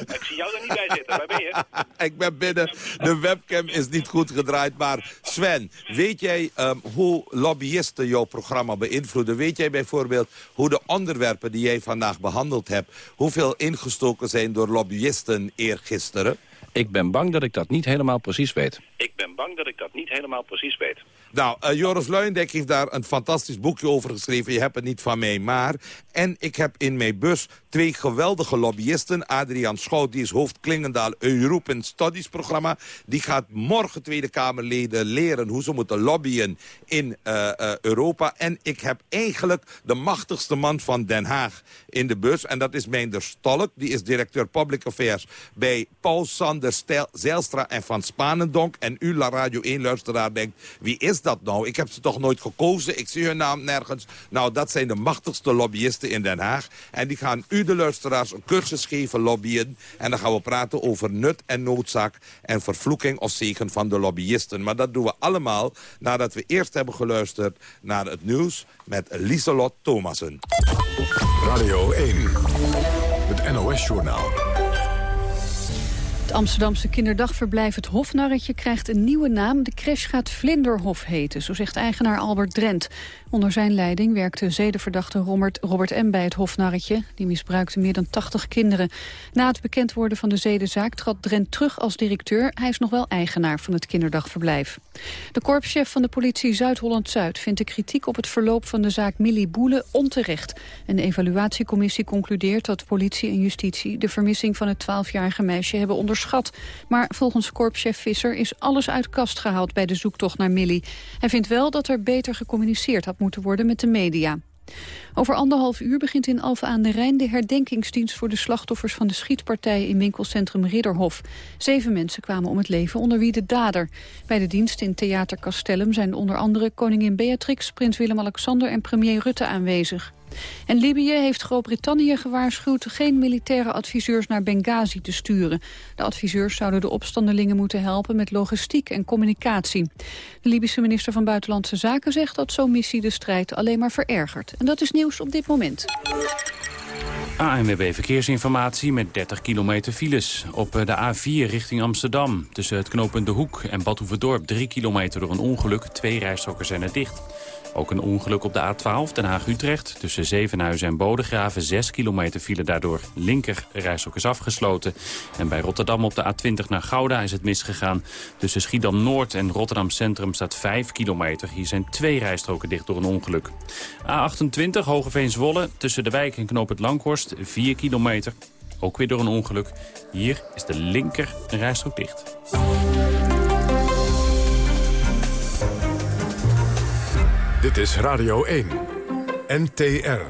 Ik zie jou er niet bij zitten. Waar ben je? ik ben binnen. De webcam is niet goed gedraaid. Maar Sven, weet jij ehm, hoe lobbyisten jouw programma beïnvloeden? Weet jij bijvoorbeeld hoe de onderwerpen die jij vandaag behandeld hebt... hoeveel ingestoken zijn door lobbyisten eergisteren? Ik ben bang dat ik dat niet helemaal precies weet. Ik ben bang dat ik dat niet helemaal precies weet. Nou, eh, Joris Luijendijk heeft daar een fantastisch boekje over geschreven. Je hebt het niet van mij, maar... En ik heb in mijn bus twee geweldige lobbyisten. Adriaan Schout, die is hoofd Klingendaal European Studies programma. Die gaat morgen Tweede Kamerleden leren hoe ze moeten lobbyen in eh, eh, Europa. En ik heb eigenlijk de machtigste man van Den Haag in de bus. En dat is Meijnder Stolk. Die is directeur Public Affairs bij Paul Sander Stel- Zijlstra en Van Spanendonk. En u, La Radio 1-luisteraar, denkt, wie is dat nou? Ik heb ze toch nooit gekozen? Ik zie hun naam nergens. Nou, dat zijn de machtigste lobbyisten in Den Haag. En die gaan u, de luisteraars, een cursus geven lobbyen. En dan gaan we praten over nut en noodzaak en vervloeking of zegen van de lobbyisten. Maar dat doen we allemaal nadat we eerst hebben geluisterd naar het nieuws met Lieselot Thomassen. Radio 1, het NOS-journaal. Amsterdamse kinderdagverblijf Het Hofnarretje krijgt een nieuwe naam. De crash gaat Vlinderhof heten, zo zegt eigenaar Albert Drent. Onder zijn leiding werkte zedenverdachte Robert, Robert M. bij het Hofnarretje. Die misbruikte meer dan 80 kinderen. Na het bekend worden van de zedenzaak trad Drent terug als directeur. Hij is nog wel eigenaar van het kinderdagverblijf. De korpschef van de politie Zuid-Holland-Zuid vindt de kritiek op het verloop van de zaak Millie Boele onterecht. Een evaluatiecommissie concludeert dat politie en justitie de vermissing van het 12-jarige meisje hebben Maar volgens korpschef Visser is alles uit kast gehaald bij de zoektocht naar Millie. Hij vindt wel dat er beter gecommuniceerd had moeten worden met de media. Over anderhalf uur begint in Alphen aan de Rijn de herdenkingsdienst voor de slachtoffers van de schietpartij in winkelcentrum Ridderhof. Zeven mensen kwamen om het leven, onder wie de dader. Bij de dienst in Theater Castellum zijn onder andere koningin Beatrix, prins Willem-Alexander en premier Rutte aanwezig. En Libië heeft Groot-Brittannië gewaarschuwd geen militaire adviseurs naar Benghazi te sturen. De adviseurs zouden de opstandelingen moeten helpen met logistiek en communicatie. De Libische minister van Buitenlandse Zaken zegt dat zo'n missie de strijd alleen maar verergert. En dat is nieuws op dit moment. ANWB Verkeersinformatie met 30 kilometer files. Op de A4 richting Amsterdam. Tussen het knooppunt De Hoek en Badhoevedorp 3 kilometer door een ongeluk. Twee rijstroken zijn er dicht. Ook een ongeluk op de A12 Den Haag-Utrecht. Tussen Zevenhuizen en Bodegraven 6 kilometer file daardoor. Linker rijstrook is afgesloten. En bij Rotterdam op de A20 naar Gouda is het misgegaan. Tussen Schiedam-Noord en Rotterdam Centrum staat 5 kilometer. Hier zijn twee rijstroken dicht door een ongeluk. A28 Hogeveen-Zwolle tussen de wijk en Knoop het Langhorst 4 kilometer. Ook weer door een ongeluk. Hier is de linker rijstrook dicht. Dit is Radio 1. NTR.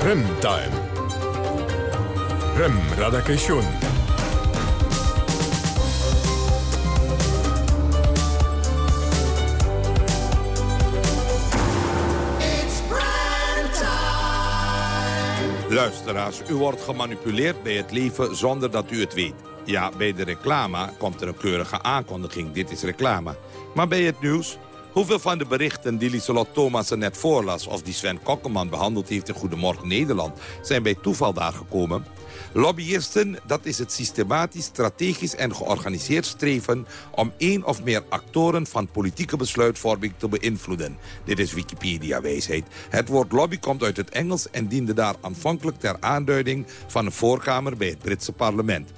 Remtime. Rem Radakation. Luisteraars, u wordt gemanipuleerd bij het leven zonder dat u het weet. Ja, bij de reclame komt er een keurige aankondiging. Dit is reclame. Maar bij het nieuws... Hoeveel van de berichten die Lieselot Thomassen net voorlas... of die Sven Kokkelman behandeld heeft in Goedemorgen Nederland... zijn bij toeval daar gekomen? Lobbyisten, dat is het systematisch, strategisch en georganiseerd streven... om één of meer actoren van politieke besluitvorming te beïnvloeden. Dit is Wikipedia-wijsheid. Het woord lobby komt uit het Engels en diende daar aanvankelijk ter aanduiding... van een voorkamer bij het Britse parlement.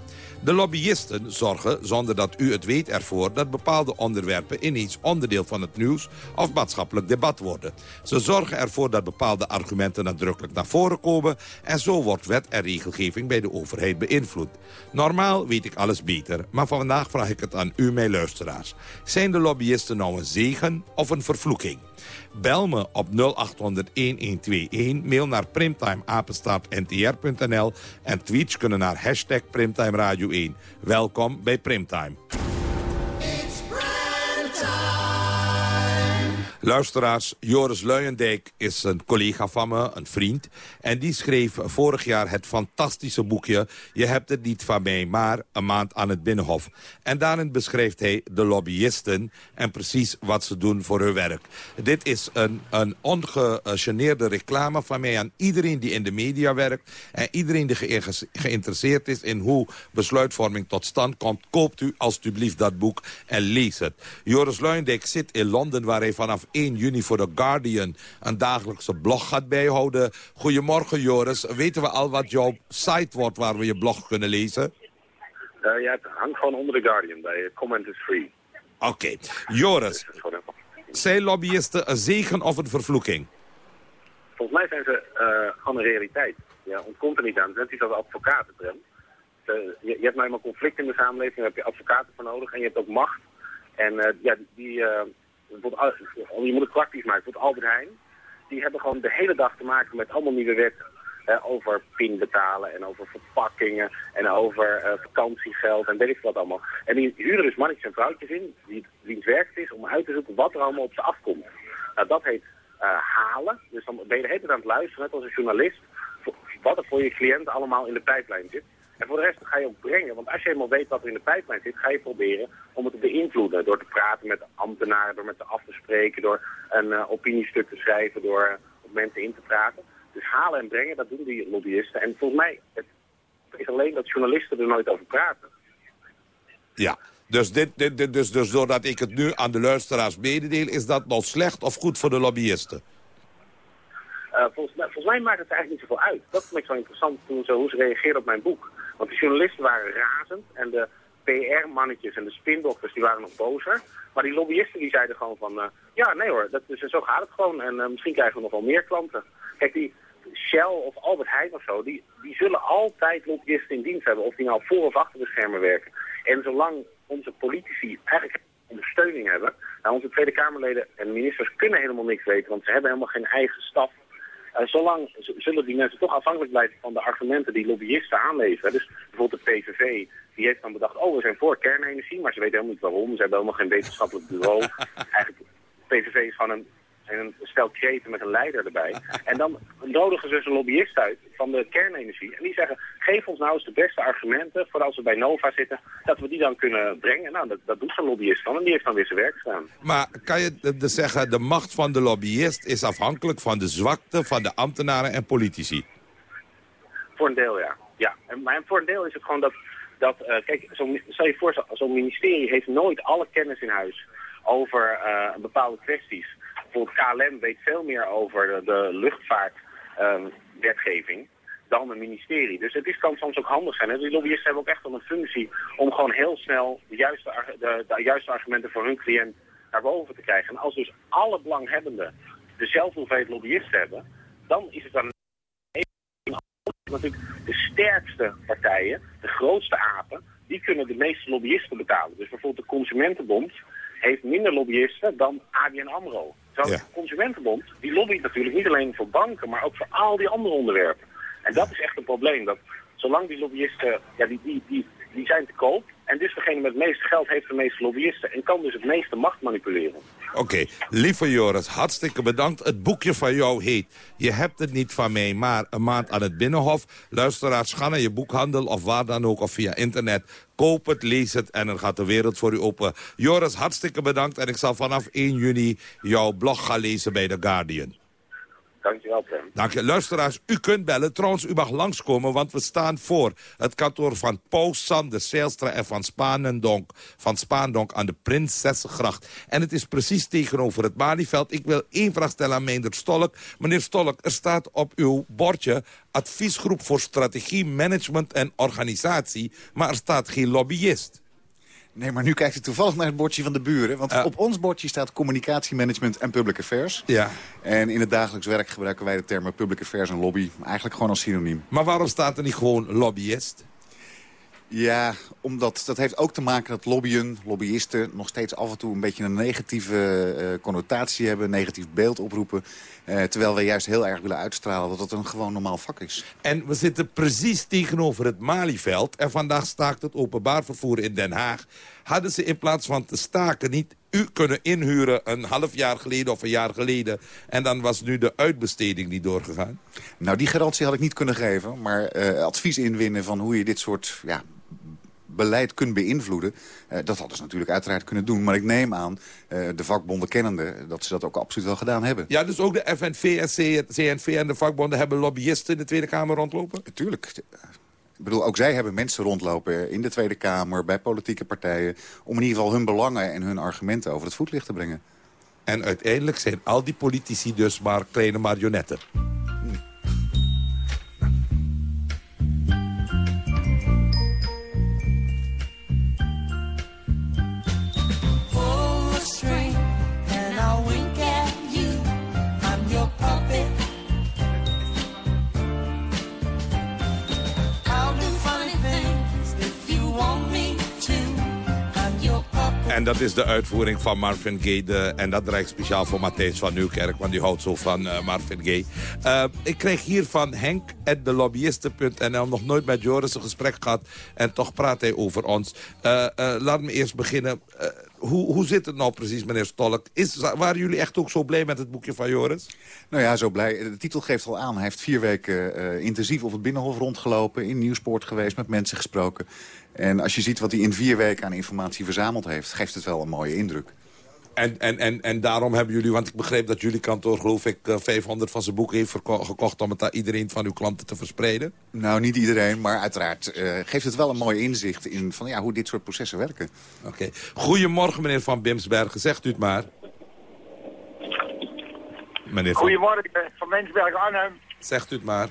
De lobbyisten zorgen, zonder dat u het weet, ervoor... dat bepaalde onderwerpen ineens onderdeel van het nieuws... of maatschappelijk debat worden. Ze zorgen ervoor dat bepaalde argumenten nadrukkelijk naar voren komen... en zo wordt wet en regelgeving bij de overheid beïnvloed. Normaal weet ik alles beter, maar vandaag vraag ik het aan u, mijn luisteraars. Zijn de lobbyisten nou een zegen of een vervloeking? Bel me op 0800-1121, mail naar primtimeapenstaartntr.nl en tweets kunnen naar hashtag Primtime Radio 1. Welkom bij Primtime. Luisteraars, Joris Luijendijk is een collega van me, een vriend. En die schreef vorig jaar het fantastische boekje... Je hebt het niet van mij, maar een maand aan het Binnenhof. En daarin beschrijft hij de lobbyisten... en precies wat ze doen voor hun werk. Dit is een, een ongegeneerde reclame van mij aan iedereen die in de media werkt... en iedereen die geïnteresseerd is in hoe besluitvorming tot stand komt... koopt u alstublieft dat boek en lees het. Joris Luijendijk zit in Londen waar hij vanaf 1 juni voor The Guardian een dagelijkse blog gaat bijhouden. Goedemorgen Joris, weten we al wat jouw site wordt waar we je blog kunnen lezen? Uh, ja, het hangt gewoon onder The Guardian bij Comment is Free. Oké, Joris, zijn lobbyisten een zegen of een vervloeking? Volgens mij zijn ze uh, gewoon een realiteit. Ja, ontkomt er niet aan. Net iets als advocaten, je, je, hebt nou eenmaal conflict in de samenleving, daar heb je advocaten voor nodig en je hebt ook macht. En ja, die, je moet het praktisch maken. Bijvoorbeeld Albert Heijn, die hebben gewoon de hele dag te maken met allemaal nieuwe wetten. over pin betalen en over verpakkingen en over uh, vakantiegeld en weet ik wat allemaal. En die huren dus mannetjes en vrouwtjes in, die, wiens werk is om uit te zoeken wat er allemaal op ze afkomt. Nou, dat heet uh, halen. Dus dan ben je de hele tijd aan het luisteren, net als een journalist, wat er voor je cliënt allemaal in de pijplijn zit. En voor de rest ga je ook brengen. Want als je eenmaal weet wat er in de pijplijn zit, ga je proberen om het te beïnvloeden. Door te praten met ambtenaren, door met ze af te spreken, door een uh, opiniestuk te schrijven, door uh, op mensen in te praten. Dus halen en brengen, dat doen die lobbyisten. En volgens mij het is alleen dat journalisten er nooit over praten. Ja, dus, dit, dit, dus, dus doordat ik het nu aan de luisteraars mededeel, is dat nog slecht of goed voor de lobbyisten? Uh, volgens, volgens, mij maakt het eigenlijk niet zoveel uit. Dat vond ik zo interessant toen zo, hoe ze reageerden op mijn boek. Want de journalisten waren razend en de PR-mannetjes en de spindokters die waren nog bozer. Maar die lobbyisten die zeiden gewoon van, uh, ja nee hoor, dat is, zo gaat het gewoon. En uh, misschien krijgen we nog wel meer klanten. Kijk, die Shell of Albert Heijn of zo, die, die zullen altijd lobbyisten in dienst hebben. Of die nou voor of achter de schermen werken. En zolang onze politici eigenlijk ondersteuning hebben. Nou, onze Tweede Kamerleden en ministers kunnen helemaal niks weten, want ze hebben helemaal geen eigen staf uh, zolang zullen die mensen toch afhankelijk blijven van de argumenten die lobbyisten aanleveren. Dus bijvoorbeeld de PVV, die heeft dan bedacht, oh we zijn voor kernenergie, maar ze weten helemaal niet waarom. Ze hebben helemaal geen wetenschappelijk bureau. Eigenlijk, PVV is gewoon een en een stel kreten met een leider erbij. En dan nodigen ze dus een lobbyist uit van de kernenergie. En die zeggen, geef ons nou eens de beste argumenten voor als we bij Nova zitten, dat we die dan kunnen brengen. Nou, dat, dat doet zo'n lobbyist dan en die heeft dan weer zijn werk gedaan. Maar kan je dus zeggen, de macht van de lobbyist is afhankelijk van de zwakte van de ambtenaren en politici? Voor een deel, ja. ja. En, maar voor een deel is het gewoon dat, dat uh, kijk, zo, stel je voor, zo'n ministerie heeft nooit alle kennis in huis over uh, bepaalde kwesties bijvoorbeeld KLM weet veel meer over de, luchtvaartwetgeving ehm, dan een ministerie. Dus het is, kan soms ook handig zijn. Hè? Die lobbyisten hebben ook echt wel een functie om gewoon heel snel de juiste, de, de juiste argumenten voor hun cliënt naar boven te krijgen. En als dus alle belanghebbenden dezelfde hoeveelheid lobbyisten hebben, dan is het dan natuurlijk de sterkste partijen, de grootste apen, die kunnen de meeste lobbyisten betalen. Dus bijvoorbeeld de Consumentenbond heeft minder lobbyisten dan ABN AMRO. Zo, de Consumentenbond, die lobbyt natuurlijk niet alleen voor banken, maar ook voor al die andere onderwerpen. En dat is echt een probleem. Dat zolang die lobbyisten, ja, die, die, die, die zijn te koop. En dus degene met het meeste geld heeft de meeste lobbyisten. En kan dus het meeste macht manipuleren. Oké, lieve Joris, hartstikke bedankt. Het boekje van jou heet Je hebt het niet van mij, maar een maand aan het Binnenhof. Luisteraars, ga naar je boekhandel of waar dan ook, of via internet. Koop het, lees het en dan gaat de wereld voor u open. Joris, hartstikke bedankt. En ik zal vanaf 1 juni jouw blog gaan lezen bij The Guardian. Dankjewel, Prem. Dank je. Luisteraars, u kunt bellen. Trouwens, u mag langskomen, want we staan voor het kantoor van Paus, Sander, Zijlstra en van Spaandonk, van Spaandonk aan de Prinsessengracht. En het is precies tegenover het Malieveld. Ik wil één vraag stellen aan meneer Stolk. Meneer Stolk, er staat op uw bordje adviesgroep voor strategie, management en organisatie, maar er staat geen lobbyist. Nee, maar nu kijkt u toevallig naar het bordje van de buren. Want op ons bordje staat communicatiemanagement en public affairs. Ja. En in het dagelijks werk gebruiken wij de termen public affairs en lobby. Eigenlijk gewoon als synoniem. Maar waarom staat er niet gewoon lobbyist? Ja, omdat dat heeft ook te maken dat lobbyen, lobbyisten... nog steeds af en toe een beetje een negatieve uh, connotatie hebben... een negatief beeld oproepen. Uh, terwijl wij juist heel erg willen uitstralen dat het een gewoon normaal vak is. En we zitten precies tegenover het Malieveld. En vandaag staakt het openbaar vervoer in Den Haag. Hadden ze in plaats van te staken niet u kunnen inhuren een half jaar geleden of een jaar geleden... en dan was nu de uitbesteding niet doorgegaan? Nou, die garantie had ik niet kunnen geven. Maar uh, advies inwinnen van hoe je dit soort ja, beleid kunt beïnvloeden. Uh, dat hadden ze natuurlijk uiteraard kunnen doen. Maar ik neem aan, uh, de vakbonden kennende, dat ze dat ook absoluut wel gedaan hebben. Ja, dus ook de FNV en CNV en de vakbonden hebben lobbyisten in de Tweede Kamer rondlopen? Tuurlijk. Ik bedoel, ook zij hebben mensen rondlopen in de Tweede Kamer, bij politieke partijen... om in ieder geval hun belangen en hun argumenten over het voetlicht te brengen. En uiteindelijk zijn al die politici dus maar kleine marionetten. En dat is de uitvoering van Marvin Gaye. De, en dat draait speciaal voor Matthijs van Nieuwkerk. Want die houdt zo van uh, Marvin Gaye. Uh, ik kreeg hier van Henk at delobbyisten.nl nog nooit met Joris een gesprek gehad. En toch praat hij over ons. Uh, laat me eerst beginnen. Hoe, hoe zit het nou precies, meneer Stolk? Is, waren jullie echt ook zo blij met het boekje van Joris? Nou ja, zo blij. De titel geeft al aan. Hij heeft vier weken intensief op het Binnenhof rondgelopen. In Nieuwspoort geweest, met mensen gesproken. En als je ziet wat hij in vier weken aan informatie verzameld heeft... geeft het wel een mooie indruk. En, en, en, en daarom hebben jullie, want ik begreep dat jullie kantoor geloof ik 500 eh, van zijn boeken heeft gekocht om het aan iedereen van uw klanten te verspreiden? Nou, niet iedereen, maar uiteraard uh, geeft het wel een mooi inzicht in van, ja, hoe dit soort processen werken. Oké. Goedemorgen meneer Van Bimsbergen, zegt u het maar. Meneer van... Goedemorgen, Van Bimsbergen Arnhem. Zegt u het maar.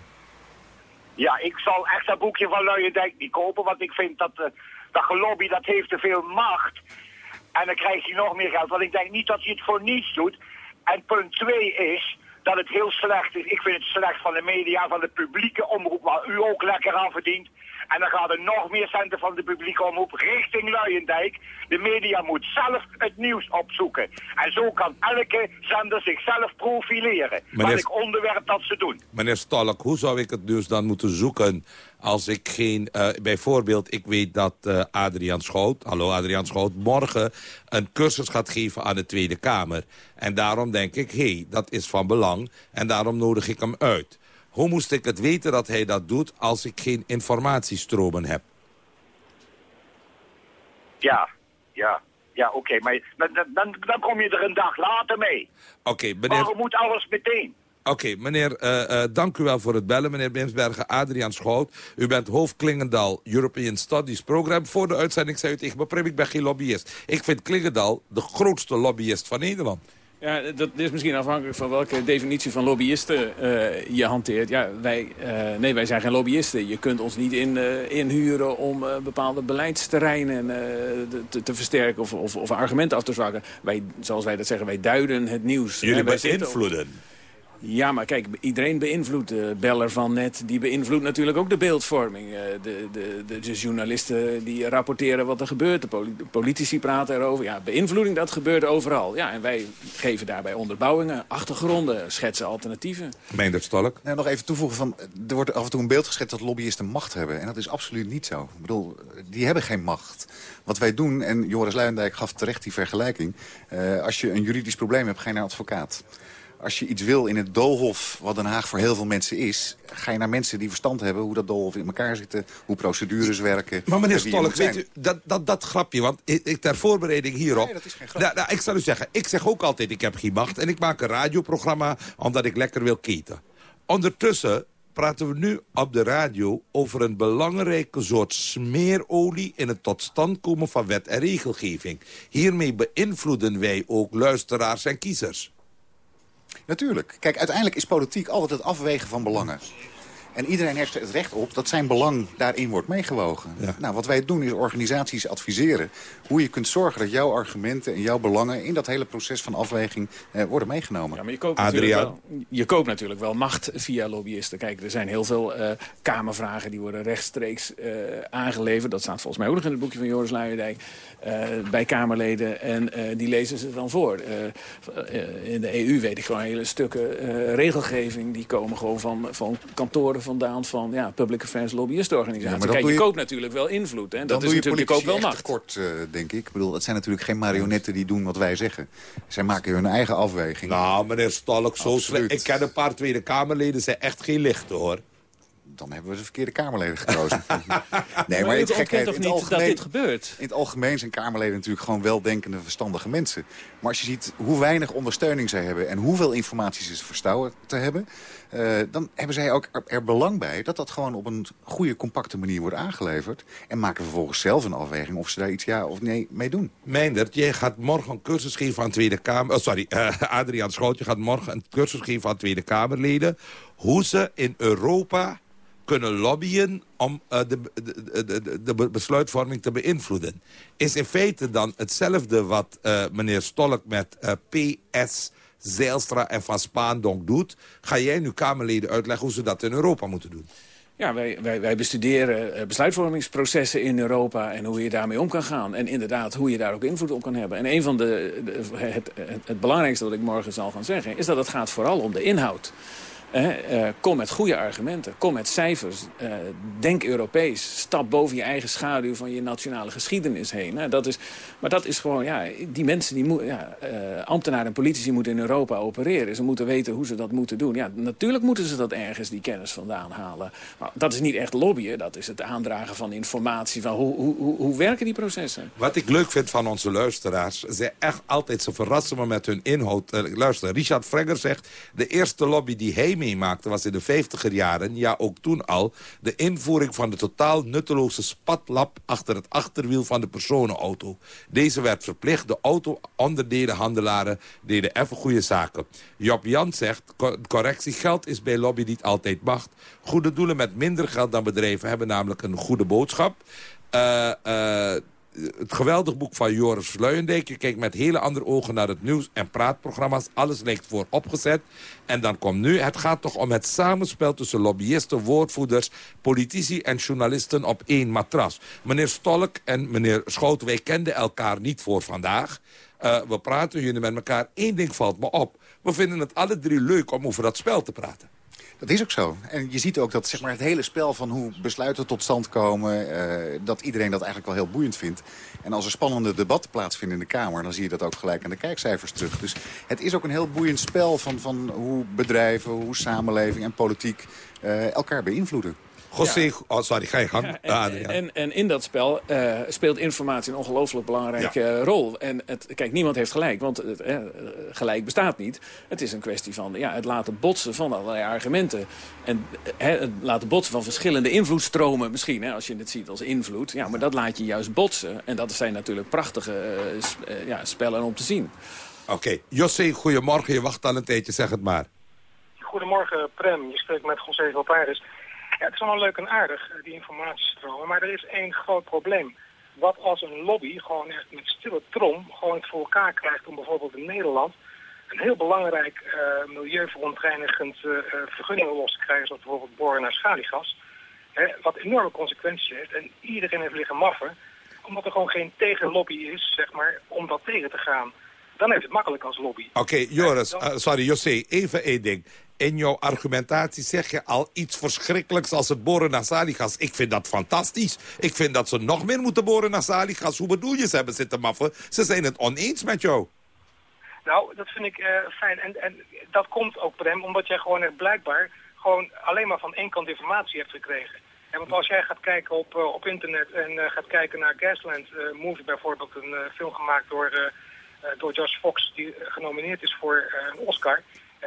Ja, ik zal echt dat boekje van Luijendijk niet kopen, want ik vind dat, uh, dat gelobby, dat heeft te veel macht. En dan krijg je nog meer geld, want ik denk niet dat hij het voor niets doet. En punt twee is dat het heel slecht is. Ik vind het slecht van de media, van de publieke omroep, waar u ook lekker aan verdient. En dan gaan er nog meer centen van de publieke omroep richting Luijendijk. De media moet zelf het nieuws opzoeken. En zo kan elke zender zichzelf profileren. Meneer... Welk onderwerp dat ze doen. Meneer Stolk, hoe zou ik het dus dan moeten zoeken... als ik geen... Uh, bijvoorbeeld, ik weet dat uh, Adriaan Schoot... hallo Adriaan Schoot... morgen een cursus gaat geven aan de Tweede Kamer. En daarom denk ik, hé, hey, dat is van belang. En daarom nodig ik hem uit. Hoe moest ik het weten dat hij dat doet als ik geen informatiestromen heb? Ja, ja, ja, oké. maar dan, dan, dan, kom je er een dag later mee. Oké, okay, meneer... Waarom moet alles meteen? Oké, okay, meneer, uh, uh, dank u wel voor het bellen, meneer Bimsbergen. Adriaan Schoot, u bent hoofd Klingendal European Studies Program. Voor de uitzending zei u tegen me, ik ben geen lobbyist. Ik vind Klingendal de grootste lobbyist van Nederland. Ja, dat is misschien afhankelijk van welke definitie van lobbyisten uh, je hanteert. Ja, wij, uh, nee, wij zijn geen lobbyisten. Je kunt ons niet in, uh, inhuren om bepaalde beleidsterreinen te, te, versterken of, of, of, argumenten af te zwakken. Wij, zoals wij dat zeggen, wij duiden het nieuws. Jullie beïnvloeden. Ja, maar kijk, iedereen beïnvloedt. De beller van net, die beïnvloedt natuurlijk ook de beeldvorming. De, de, de, de, journalisten die rapporteren wat er gebeurt. De politici praten erover. Ja, beïnvloeding, dat gebeurt overal. Ja, en wij geven daarbij onderbouwingen, achtergronden, schetsen alternatieven. Meen dat Stolk? Nou, nog even toevoegen, van, er wordt af en toe een beeld geschetst dat lobbyisten macht hebben. En dat is absoluut niet zo. Ik bedoel, die hebben geen macht. Wat wij doen, en Joris Luijendijk gaf terecht die vergelijking... Uh, als je een juridisch probleem hebt, ga je naar advocaat als je iets wil in het doolhof, wat Den Haag voor heel veel mensen is... ga je naar mensen die verstand hebben hoe dat doolhof in elkaar zit... hoe procedures werken. Maar meneer Stolk, weet u, dat, dat, dat grapje, want ik, ter voorbereiding hierop... Nee, dat is geen grap. Nou, nou, ik zal u zeggen, ik zeg ook altijd, ik heb geen macht... en ik maak een radioprogramma omdat ik lekker wil keten. Ondertussen praten we nu op de radio over een belangrijke soort smeerolie... in het tot stand komen van wet en regelgeving. Hiermee beïnvloeden wij ook luisteraars en kiezers. Natuurlijk. Kijk, uiteindelijk is politiek altijd het afwegen van belangen. En iedereen heeft er het recht op dat zijn belang daarin wordt meegewogen. Nou, wat wij doen is organisaties adviseren... hoe je kunt zorgen dat jouw argumenten en jouw belangen... in dat hele proces van afweging eh, worden meegenomen. Ja, maar je koopt, natuurlijk wel, je koopt natuurlijk wel macht via lobbyisten. Kijk, er zijn heel veel uh, Kamervragen die worden rechtstreeks uh, aangeleverd. Dat staat volgens mij ook nog in het boekje van Joris Luijendijk. Uh, bij Kamerleden en die lezen ze dan voor. in de EU weet ik gewoon hele stukken regelgeving... die komen gewoon van, van kantoren vandaan van ja, public affairs lobbyistenorganisaties. Ja, Kijk, je, je koopt natuurlijk wel invloed. Hè? Dat is natuurlijk ook wel macht. kort, uh, denk ik. Ik bedoel, het zijn natuurlijk geen marionetten die doen wat wij zeggen. Zij maken hun eigen afweging. Nou, meneer Stolk, zo slecht. Ik ken een paar Tweede Kamerleden, zijn echt geen lichten, hoor dan hebben we de verkeerde Kamerleden gekozen. nee, maar, het gekheid, toch niet dat dit gebeurt? In het algemeen zijn Kamerleden natuurlijk gewoon weldenkende, verstandige mensen. Maar als je ziet hoe weinig ondersteuning zij hebben... en hoeveel informatie ze verstouwen te hebben... Uh, dan hebben zij ook er, belang bij dat dat gewoon op een goede, compacte manier wordt aangeleverd. En maken vervolgens zelf een afweging of ze daar iets ja of nee mee doen. Meindert, jij gaat morgen een cursus geven aan Tweede Kamer... Oh, sorry, uh, Adriaan Schoot, je gaat morgen een cursus geven aan Tweede Kamerleden... hoe ze in Europa kunnen lobbyen om uh, de, de, de, de, besluitvorming te beïnvloeden. Is in feite dan hetzelfde wat uh, meneer Stolk met uh, PS, Zijlstra en Van Spaandonk doet. Ga jij nu Kamerleden uitleggen hoe ze dat in Europa moeten doen? Ja, wij, wij, wij bestuderen besluitvormingsprocessen in Europa en hoe je daarmee om kan gaan. En inderdaad, hoe je daar ook invloed op kan hebben. En een van de, het, het, het belangrijkste wat ik morgen zal gaan zeggen... is dat het gaat vooral om de inhoud. Eh, kom met goede argumenten, kom met cijfers. Uh, denk Europees. Stap boven je eigen schaduw van je nationale geschiedenis heen. dat is, maar dat is gewoon, ja, die mensen, die ja, uh, ambtenaren en politici moeten in Europa opereren. Ze moeten weten hoe ze dat moeten doen. Ja, natuurlijk moeten ze dat ergens, die kennis vandaan halen. Maar dat is niet echt lobbyen, dat is het aandragen van informatie. Van hoe, hoe, hoe, werken die processen? Wat ik leuk vind van onze luisteraars, ze echt altijd, ze verrassen me met hun inhoud. luister, Richard Fregger zegt, de eerste lobby die hij meemaakte was in de 50er jaren, ja ook toen al... de invoering van de totaal nutteloze spatlap achter het achterwiel van de personenauto. Deze werd verplicht, de auto-onderdelenhandelaren deden even goede zaken. Job Jan zegt, correctie, geld is bij lobby niet altijd macht. Goede doelen met minder geld dan bedrijven hebben namelijk een goede boodschap... Uh, uh, het geweldig boek van Joris Luijendijk. Je kijkt met hele andere ogen naar het nieuws- en praatprogramma's. Alles ligt voor opgezet. En dan komt nu, het gaat toch om het samenspel tussen lobbyisten, woordvoerders, politici en journalisten op één matras. Meneer Stolk en meneer Schouten, wij kenden elkaar niet voor vandaag. Uh, we praten jullie met elkaar. Eén ding valt me op. We vinden het alle drie leuk om over dat spel te praten. Dat is ook zo. En je ziet ook dat zeg maar, het hele spel van hoe besluiten tot stand komen... Uh, dat iedereen dat eigenlijk wel heel boeiend vindt. En als er spannende debatten plaatsvinden in de Kamer... dan zie je dat ook gelijk aan de kijkcijfers terug. Dus het is ook een heel boeiend spel van, van hoe bedrijven, hoe samenleving en politiek... Uh, elkaar beïnvloeden. José, oh, sorry, ga je gang. Ja, en, en, en, in dat spel uh, speelt informatie een ongelooflijk belangrijke ja. rol. En het, kijk, niemand heeft gelijk, want het, eh, gelijk bestaat niet. Het is een kwestie van ja, het laten botsen van allerlei argumenten. En eh, het laten botsen van verschillende invloedsstromen misschien, hè, als je het ziet als invloed. Ja, maar dat laat je juist botsen. En dat zijn natuurlijk prachtige uh, ja, spellen om te zien. Oké, okay. José, goedemorgen. Je wacht al een tijdje, zeg het maar. Goedemorgen, Prem. Je spreekt met José Valparis. Ja, het is allemaal leuk en aardig, eh, die informatiestromen, maar er is één groot probleem. Wat als een lobby gewoon echt met stille trom gewoon het voor elkaar krijgt om bijvoorbeeld in Nederland een heel belangrijk uh, milieuverontreinigend uh, vergunningen los te krijgen, zoals bijvoorbeeld boren naar schaliegas, hè, wat enorme consequenties heeft. En iedereen heeft liggen maffen, omdat er gewoon geen tegenlobby is, zeg maar, om dat tegen te gaan. Dan heeft het makkelijk als lobby. Oké, Joris, sorry, José, even één ding in jouw argumentatie zeg je al iets verschrikkelijks als het boren naar saligas. Ik vind dat fantastisch. Ik vind dat ze nog meer moeten boren naar saligas. Hoe bedoel je ze hebben zitten maffen? Ze zijn het oneens met jou. Nou, dat vind ik uh, fijn. En, en dat komt ook, Prem, omdat jij gewoon echt blijkbaar gewoon alleen maar van één kant informatie hebt gekregen. En want als jij gaat kijken op, uh, op internet en uh, gaat kijken naar Gasland Movie bijvoorbeeld, een film gemaakt door, door Josh Fox die genomineerd is voor een Oscar,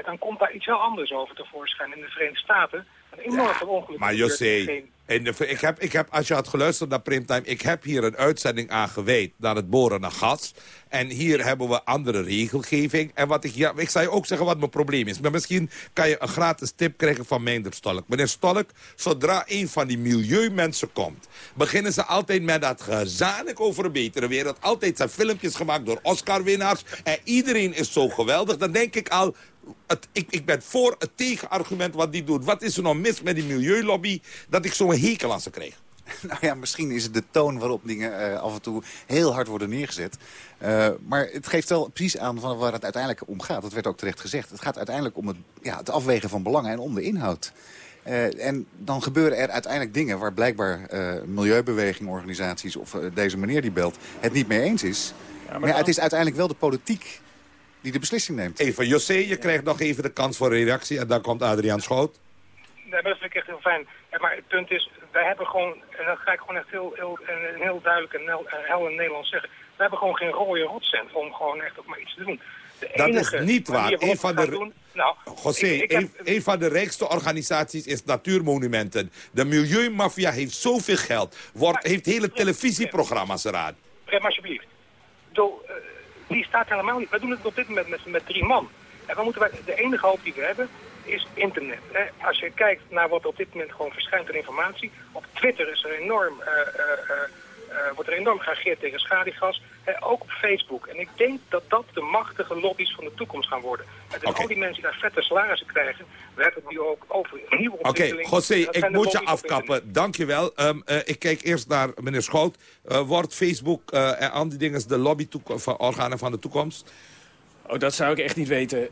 dan komt daar iets heel anders over tevoorschijn. In de Verenigde Staten een enorm ja, ongeluk. Maar José, en ik heb, ik heb, als je had geluisterd naar Primtime... ik heb hier een uitzending aan gewijd naar het boren naar gas. En hier hebben we andere regelgeving. En wat ik, ja, ik zou je ook zeggen wat mijn probleem is. Maar misschien kan je een gratis tip krijgen van Meender Stolk. Meneer Stolk, zodra een van die milieumensen komt... beginnen ze altijd met dat gezamenlijk over een betere wereld. Altijd zijn filmpjes gemaakt door Oscar-winnaars. En iedereen is zo geweldig. Dan denk ik al, het, ik, ik, ben voor het tegenargument wat die doet. Wat is er nou mis met die milieulobby dat ik zo'n hekel aan ze kreeg? Nou ja, misschien is het de toon waarop dingen uh, af en toe heel hard worden neergezet. Uh, maar het geeft wel precies aan van waar het uiteindelijk om gaat. Dat werd ook terecht gezegd. Het gaat uiteindelijk om het, ja, het afwegen van belangen en om de inhoud. Uh, en dan gebeuren er uiteindelijk dingen waar blijkbaar milieubeweging, organisaties of deze meneer die belt het niet mee eens is. Ja, maar, maar ja, het is uiteindelijk wel de politiek die de beslissing neemt. Even, José, je krijgt nog even de kans voor een reactie. En dan komt Adriaan Schoot. Nee, dat vind ik echt heel fijn. Maar het punt is, wij hebben gewoon, en dat ga ik gewoon echt heel, heel, heel duidelijk en helder Nederlands zeggen. We hebben gewoon geen rode rotcent om gewoon echt ook maar iets te doen. De dat is niet waar. Een van, de, doen, nou, José, ik, ik een, van de rijkste organisaties is Natuurmonumenten. De Milieumafia heeft zoveel geld. Wordt, heeft hele televisieprogramma's eraan. Maar alsjeblieft. Do, uh, die staat helemaal niet. Wij doen het op dit moment met, met drie man. En dan moeten wij, de enige hoop die we hebben is internet. Hè. Als je kijkt naar wat op dit moment gewoon verschijnt aan informatie. Op Twitter is er enorm, uh, uh, uh, wordt er enorm gereageerd tegen schadigas. ook op Facebook. En ik denk dat dat de machtige lobby's van de toekomst gaan worden. En dus al die mensen die daar vette salarissen krijgen... we hebben het nu ook over nieuwe ontwikkelingen. Oké, okay, José, ik moet je afkappen. Dankjewel. Um, ik kijk eerst naar meneer Schoot. wordt Facebook en al die dingen de lobby-organen van de toekomst? Oh, dat zou ik echt niet weten. Uh,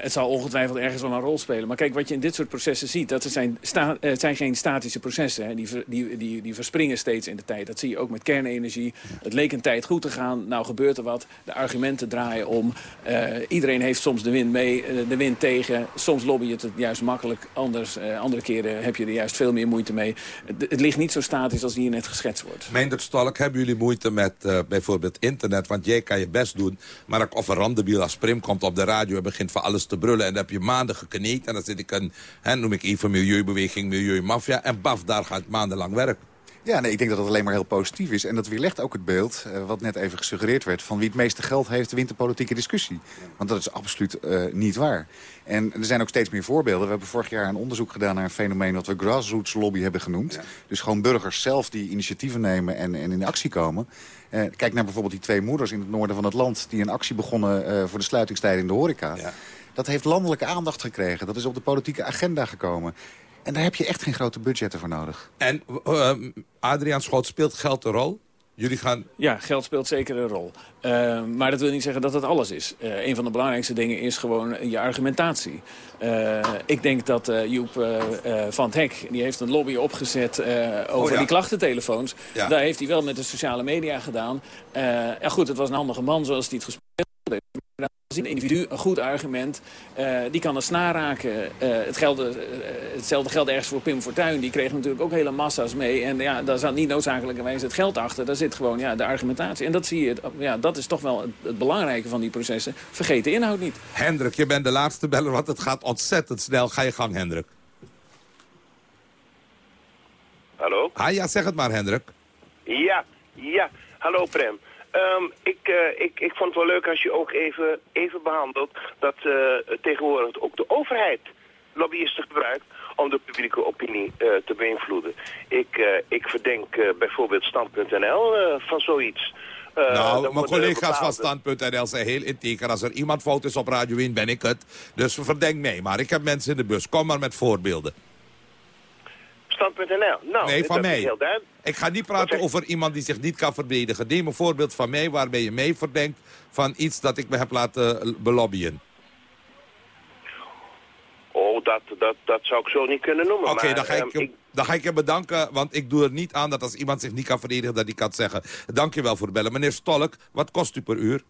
het zal ongetwijfeld ergens wel een rol spelen. Maar kijk, wat je in dit soort processen ziet... dat het zijn, sta het zijn geen statische processen. Die, die, die, die verspringen steeds in de tijd. Dat zie je ook met kernenergie. Het leek een tijd goed te gaan. Nou gebeurt er wat. De argumenten draaien om. Uh, iedereen heeft soms de wind mee, de wind tegen. Soms lobby je het juist makkelijk. Anders, andere keren heb je er juist veel meer moeite mee. Het, het ligt niet zo statisch als hier net geschetst wordt. Meindert Stolk, hebben jullie moeite met bijvoorbeeld internet? Want jij kan je best doen. Maar of een randebiel als Prim komt op de radio en begint voor alles te brullen... en dan heb je maanden gekneed en dan zit ik een, hè, noem ik even milieubeweging, milieumafia... en baf, daar gaat maandenlang werk. Ja, nee, ik denk dat het alleen maar heel positief is. En dat weerlegt ook het beeld, uh, wat net even gesuggereerd werd... van wie het meeste geld heeft, wint de politieke discussie. Want dat is absoluut uh, niet waar. En er zijn ook steeds meer voorbeelden. We hebben vorig jaar een onderzoek gedaan naar een fenomeen... wat we grassroots lobby hebben genoemd. Ja. Dus gewoon burgers zelf die initiatieven nemen en, en in actie komen. Uh, kijk naar bijvoorbeeld die twee moeders in het noorden van het land... die een actie begonnen voor de sluitingstijden in de horeca. Ja. Dat heeft landelijke aandacht gekregen. Dat is op de politieke agenda gekomen. En daar heb je echt geen grote budgetten voor nodig. En uh, Adriaan Schoot, speelt geld een rol? Jullie gaan... Ja, geld speelt zeker een rol. Uh, maar dat wil niet zeggen dat het alles is. Uh, een van de belangrijkste dingen is gewoon je argumentatie. Uh, ik denk dat Joep van het Hek, die heeft een lobby opgezet over oh, ja. die klachtentelefoons. Ja. Daar heeft hij wel met de sociale media gedaan. ja goed, het was een handige man zoals hij het gespeeld heeft als een individu een goed argument, uh, die kan een snaar raken. Uh, het geld, uh, hetzelfde geldt ergens voor Pim Fortuyn. Die kreeg natuurlijk ook hele massa's mee. En ja, daar zat niet noodzakelijkerwijs het geld achter. Daar zit gewoon ja, de argumentatie. En dat zie je, ja, dat is toch wel het, het, belangrijke van die processen. Vergeet de inhoud niet. Hendrik, je bent de laatste beller, want het gaat ontzettend snel. Ga je gang, Hendrik. Hallo? Ah ja, zeg het maar, Hendrik. Ja, ja. Hallo, Prem. Um, ik, uh, ik, ik vond het wel leuk als je ook even, even behandelt dat uh, tegenwoordig ook de overheid lobbyisten gebruikt om de publieke opinie uh, te beïnvloeden. Ik, ik verdenk bijvoorbeeld Stand.nl van zoiets. nou, mijn collega's van Stand.nl zijn heel integer. Als er iemand fout is op Radio 1, ben ik het. Dus verdenk mij maar. Ik heb mensen in de bus. Kom maar met voorbeelden. Stand.nl. Nou, nee, van mij. Ik ga niet praten over iemand die zich niet kan verdedigen. Neem een voorbeeld van mij waarbij je mij verdenkt van iets dat ik me heb laten belobbyen. Oh, dat, dat, dat zou ik zo niet kunnen noemen. Oké, dan, ga ik, um, dan ga ik je bedanken, want ik doe er niet aan dat als iemand zich niet kan verdedigen, dat hij kan zeggen. Dank je wel voor het bellen. Meneer Stolk, wat kost u per uur?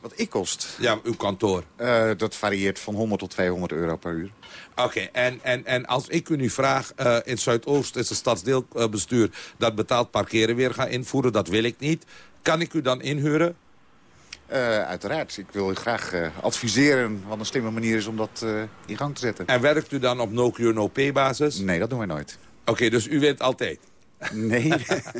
Wat ik kost? Ja, uw kantoor. Uh, dat varieert van 100 tot 200 euro per uur. Oké, en, en, en als ik u nu vraag... Uh, in Zuidoost is het stadsdeelbestuur dat betaald parkeren weer gaan invoeren. Dat wil ik niet. Kan ik u dan inhuren? Uh, uiteraard. Ik wil u graag uh, adviseren wat een slimme manier is om dat uh, in gang te zetten. En werkt u dan op no-cure, no-pay-basis? Nee, dat doen wij nooit. Oké, dus u wint altijd? Nee.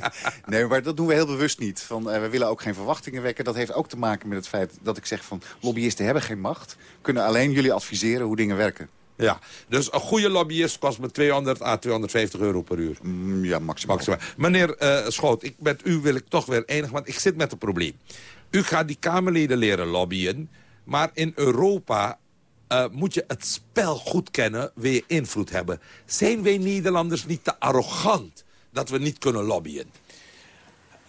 nee, maar dat doen we heel bewust niet. Van, we willen ook geen verwachtingen wekken. Dat heeft ook te maken met het feit dat ik zeg van... lobbyisten hebben geen macht. Kunnen alleen jullie adviseren hoe dingen werken. Ja, dus een goede lobbyist kost me 200 à 250 euro per uur. Mm, ja, maximaal. maximaal. Meneer uh, Schoot, ik, met u wil ik toch weer enig... want ik zit met een probleem. U gaat die Kamerleden leren lobbyen... maar in Europa uh, moet je het spel goed kennen... wil je invloed hebben. Zijn wij Nederlanders niet te arrogant dat we niet kunnen lobbyen?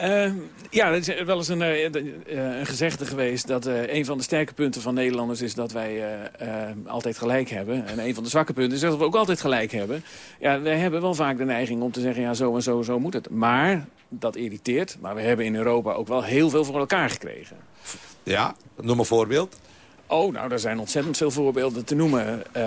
Uh, ja, er is wel eens een, uh, een gezegde geweest dat een van de sterke punten van Nederlanders is dat wij altijd gelijk hebben. En een van de zwakke punten is dat we ook altijd gelijk hebben. Ja, wij hebben wel vaak de neiging om te zeggen, ja, zo en zo, zo moet het. Maar, dat irriteert, maar we hebben in Europa ook wel heel veel voor elkaar gekregen. Ja, noem een voorbeeld. Oh, nou, er zijn ontzettend veel voorbeelden te noemen. Uh,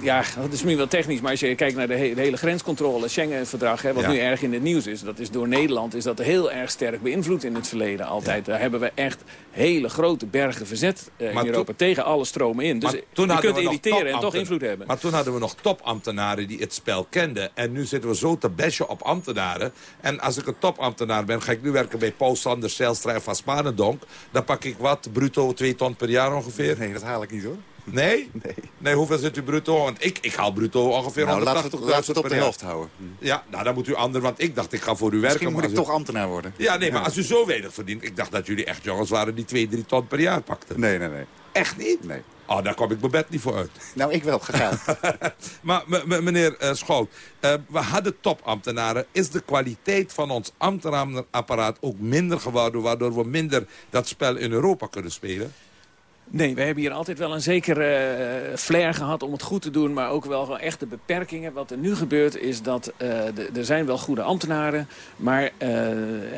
ja, dat is misschien wel technisch, maar als je kijkt naar de, he de hele grenscontrole, Schengen-verdrag, wat ja. nu erg in het nieuws is, dat is door Nederland, is dat heel erg sterk beïnvloed in het verleden altijd. Ja. Daar hebben we echt hele grote bergen verzet uh, in Europa tegen alle stromen in. Dus toen je kunt irriteren en toch invloed hebben. Maar toen hadden we nog topambtenaren die het spel kenden. En nu zitten we zo te bashen op ambtenaren. En als ik een topambtenaar ben, ga ik nu werken bij Paul Sanders, Zijlstra en Van Spanendonk. Dan pak ik wat, bruto, twee ton per jaar ongeveer? Nee, dat haal ik niet hoor. Nee? Nee. Nee, hoeveel zit u bruto? Want ik, ik haal bruto ongeveer nou, 180.000 Laten we het op de helft houden. Ja, nou dan moet u ander, want ik dacht ik ga voor u werken. Misschien moet ik toch ambtenaar worden. Ja, nee, maar als u zo weinig verdient... Ik dacht dat jullie echt jongens waren die 2, 3 ton per jaar pakten. Nee, nee, nee. Echt niet? Nee. Oh, daar kom ik mijn bed niet voor uit. Nou, ik wel, gegaan. maar meneer uh, Schoot, uh, we hadden topambtenaren. Is de kwaliteit van ons ambtenarenapparaat ook minder geworden... waardoor we minder dat spel in Europa kunnen spelen? Nee, we hebben hier altijd wel een zekere uh, flair gehad om het goed te doen... maar ook wel echte beperkingen. Wat er nu gebeurt is dat uh, er zijn wel goede ambtenaren... maar uh,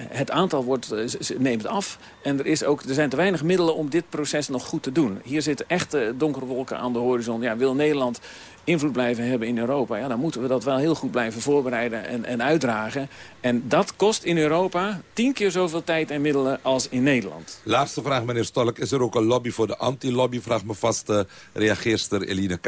het aantal wordt, neemt af. En er, is ook, er zijn te weinig middelen om dit proces nog goed te doen. Hier zitten echte donkere wolken aan de horizon. Ja, wil Nederland invloed blijven hebben in Europa... Ja, dan moeten we dat wel heel goed blijven voorbereiden en, en uitdragen. En dat kost in Europa tien keer zoveel tijd en middelen als in Nederland. Laatste vraag, meneer Stolk. Is er ook een lobby voor de anti-lobby? Vraagt me vast uh, reageerster Eline K.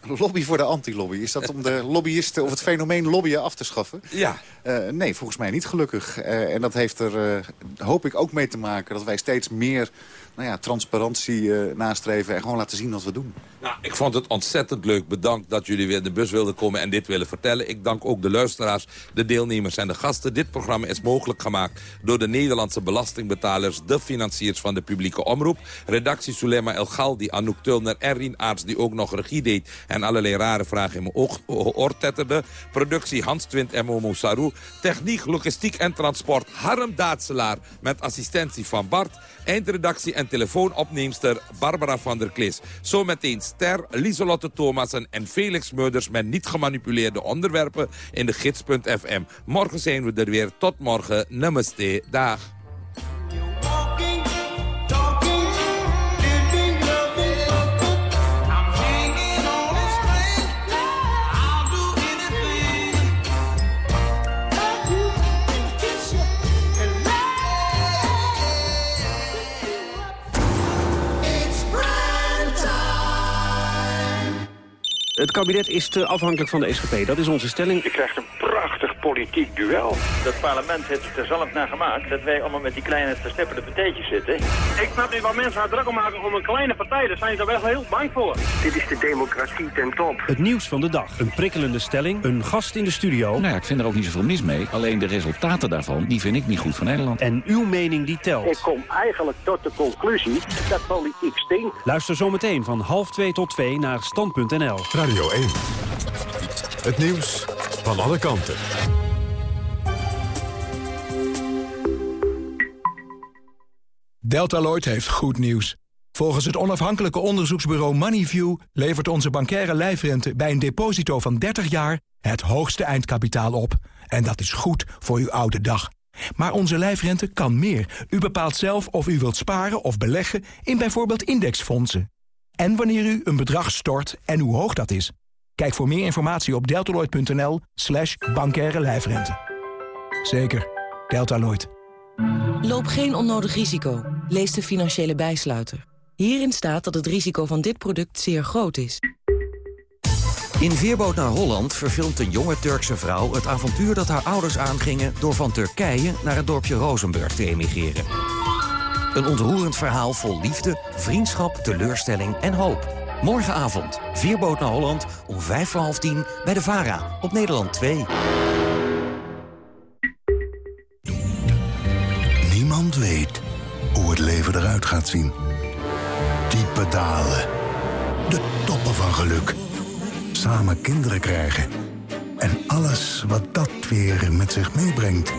Een lobby voor de anti-lobby. Is dat om de lobbyisten of het fenomeen lobbyen af te schaffen? Ja. Uh, nee, volgens mij niet gelukkig. Uh, en dat heeft er, uh, hoop ik, ook mee te maken dat wij steeds meer nou ja, transparantie nastreven... en gewoon laten zien wat we doen. Nou, ik vond het ontzettend leuk. Bedankt dat jullie weer in de bus wilden komen en dit willen vertellen. Ik dank ook de luisteraars, de deelnemers en de gasten. Dit programma is mogelijk gemaakt door de Nederlandse belastingbetalers... de financiers van de publieke omroep. Redactie Sulema El Galdi, Anouk Tulner, Erin Aarts... die ook nog regie deed en allerlei rare vragen in mijn oog, oor tetterde. Productie Hans Twint en Momo Sarou. Techniek, logistiek en transport Harm Daatselaar met assistentie van Bart. Eindredactie en telefoonopneemster Barbara van der Klis. Zometeen Ster, Lieselotte Thomassen en Felix Meurders... met niet gemanipuleerde onderwerpen in de gids.fm. Morgen zijn we er weer. Tot morgen. Namaste. Dag. Het kabinet is te afhankelijk van de SGP. Dat is onze stelling. Je krijgt een prachtig politiek duel. Dat parlement heeft het er zelf naar gemaakt dat wij allemaal met die kleine verstepperde patatjes zitten. Ik snap niet waar mensen haar druk om maken om een kleine partij. Daar zijn ze wel heel bang voor. Dit is de democratie ten top. Het nieuws van de dag. Een prikkelende stelling. Een gast in de studio. Nou ja, ik vind er ook niet zoveel mis mee. Alleen de resultaten daarvan, die vind ik niet goed voor Nederland. En uw mening die telt. Ik kom eigenlijk tot de conclusie dat politiek stinkt. Luister zometeen van half twee tot twee naar stand.nl. Radio 1. Het nieuws van alle kanten. Deltaloid heeft goed nieuws. Volgens het onafhankelijke onderzoeksbureau Moneyview... levert onze bankaire lijfrente bij een deposito van 30 jaar... het hoogste eindkapitaal op. En dat is goed voor uw oude dag. Maar onze lijfrente kan meer. U bepaalt zelf of u wilt sparen of beleggen in bijvoorbeeld indexfondsen. En wanneer u een bedrag stort en hoe hoog dat is. Kijk voor meer informatie op deltaloid.nl slash bankaire lijfrente. Zeker, Deltaloid. Loop geen onnodig risico. Lees de financiële bijsluiter. Hierin staat dat het risico van dit product zeer groot is. In Veerboot naar Holland verfilmt een jonge Turkse vrouw... het avontuur dat haar ouders aangingen... door van Turkije naar het dorpje Rozenburg te emigreren. Een ontroerend verhaal vol liefde, vriendschap, teleurstelling en hoop. Morgenavond, Veerboot naar Holland, om vijf voor half tien... bij de VARA, op Nederland 2. Niemand weet hoe het leven eruit gaat zien. Diepe dalen. De toppen van geluk samen kinderen krijgen. En alles wat dat weer met zich meebrengt.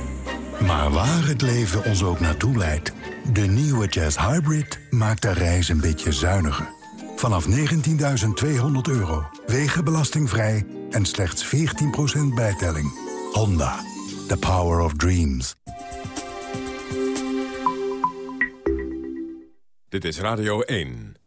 Maar waar het leven ons ook naartoe leidt... de nieuwe Jazz Hybrid maakt de reis een beetje zuiniger. Vanaf 19.200 euro, wegenbelastingvrij en slechts 14% bijtelling. Honda, the power of dreams. Dit is Radio 1.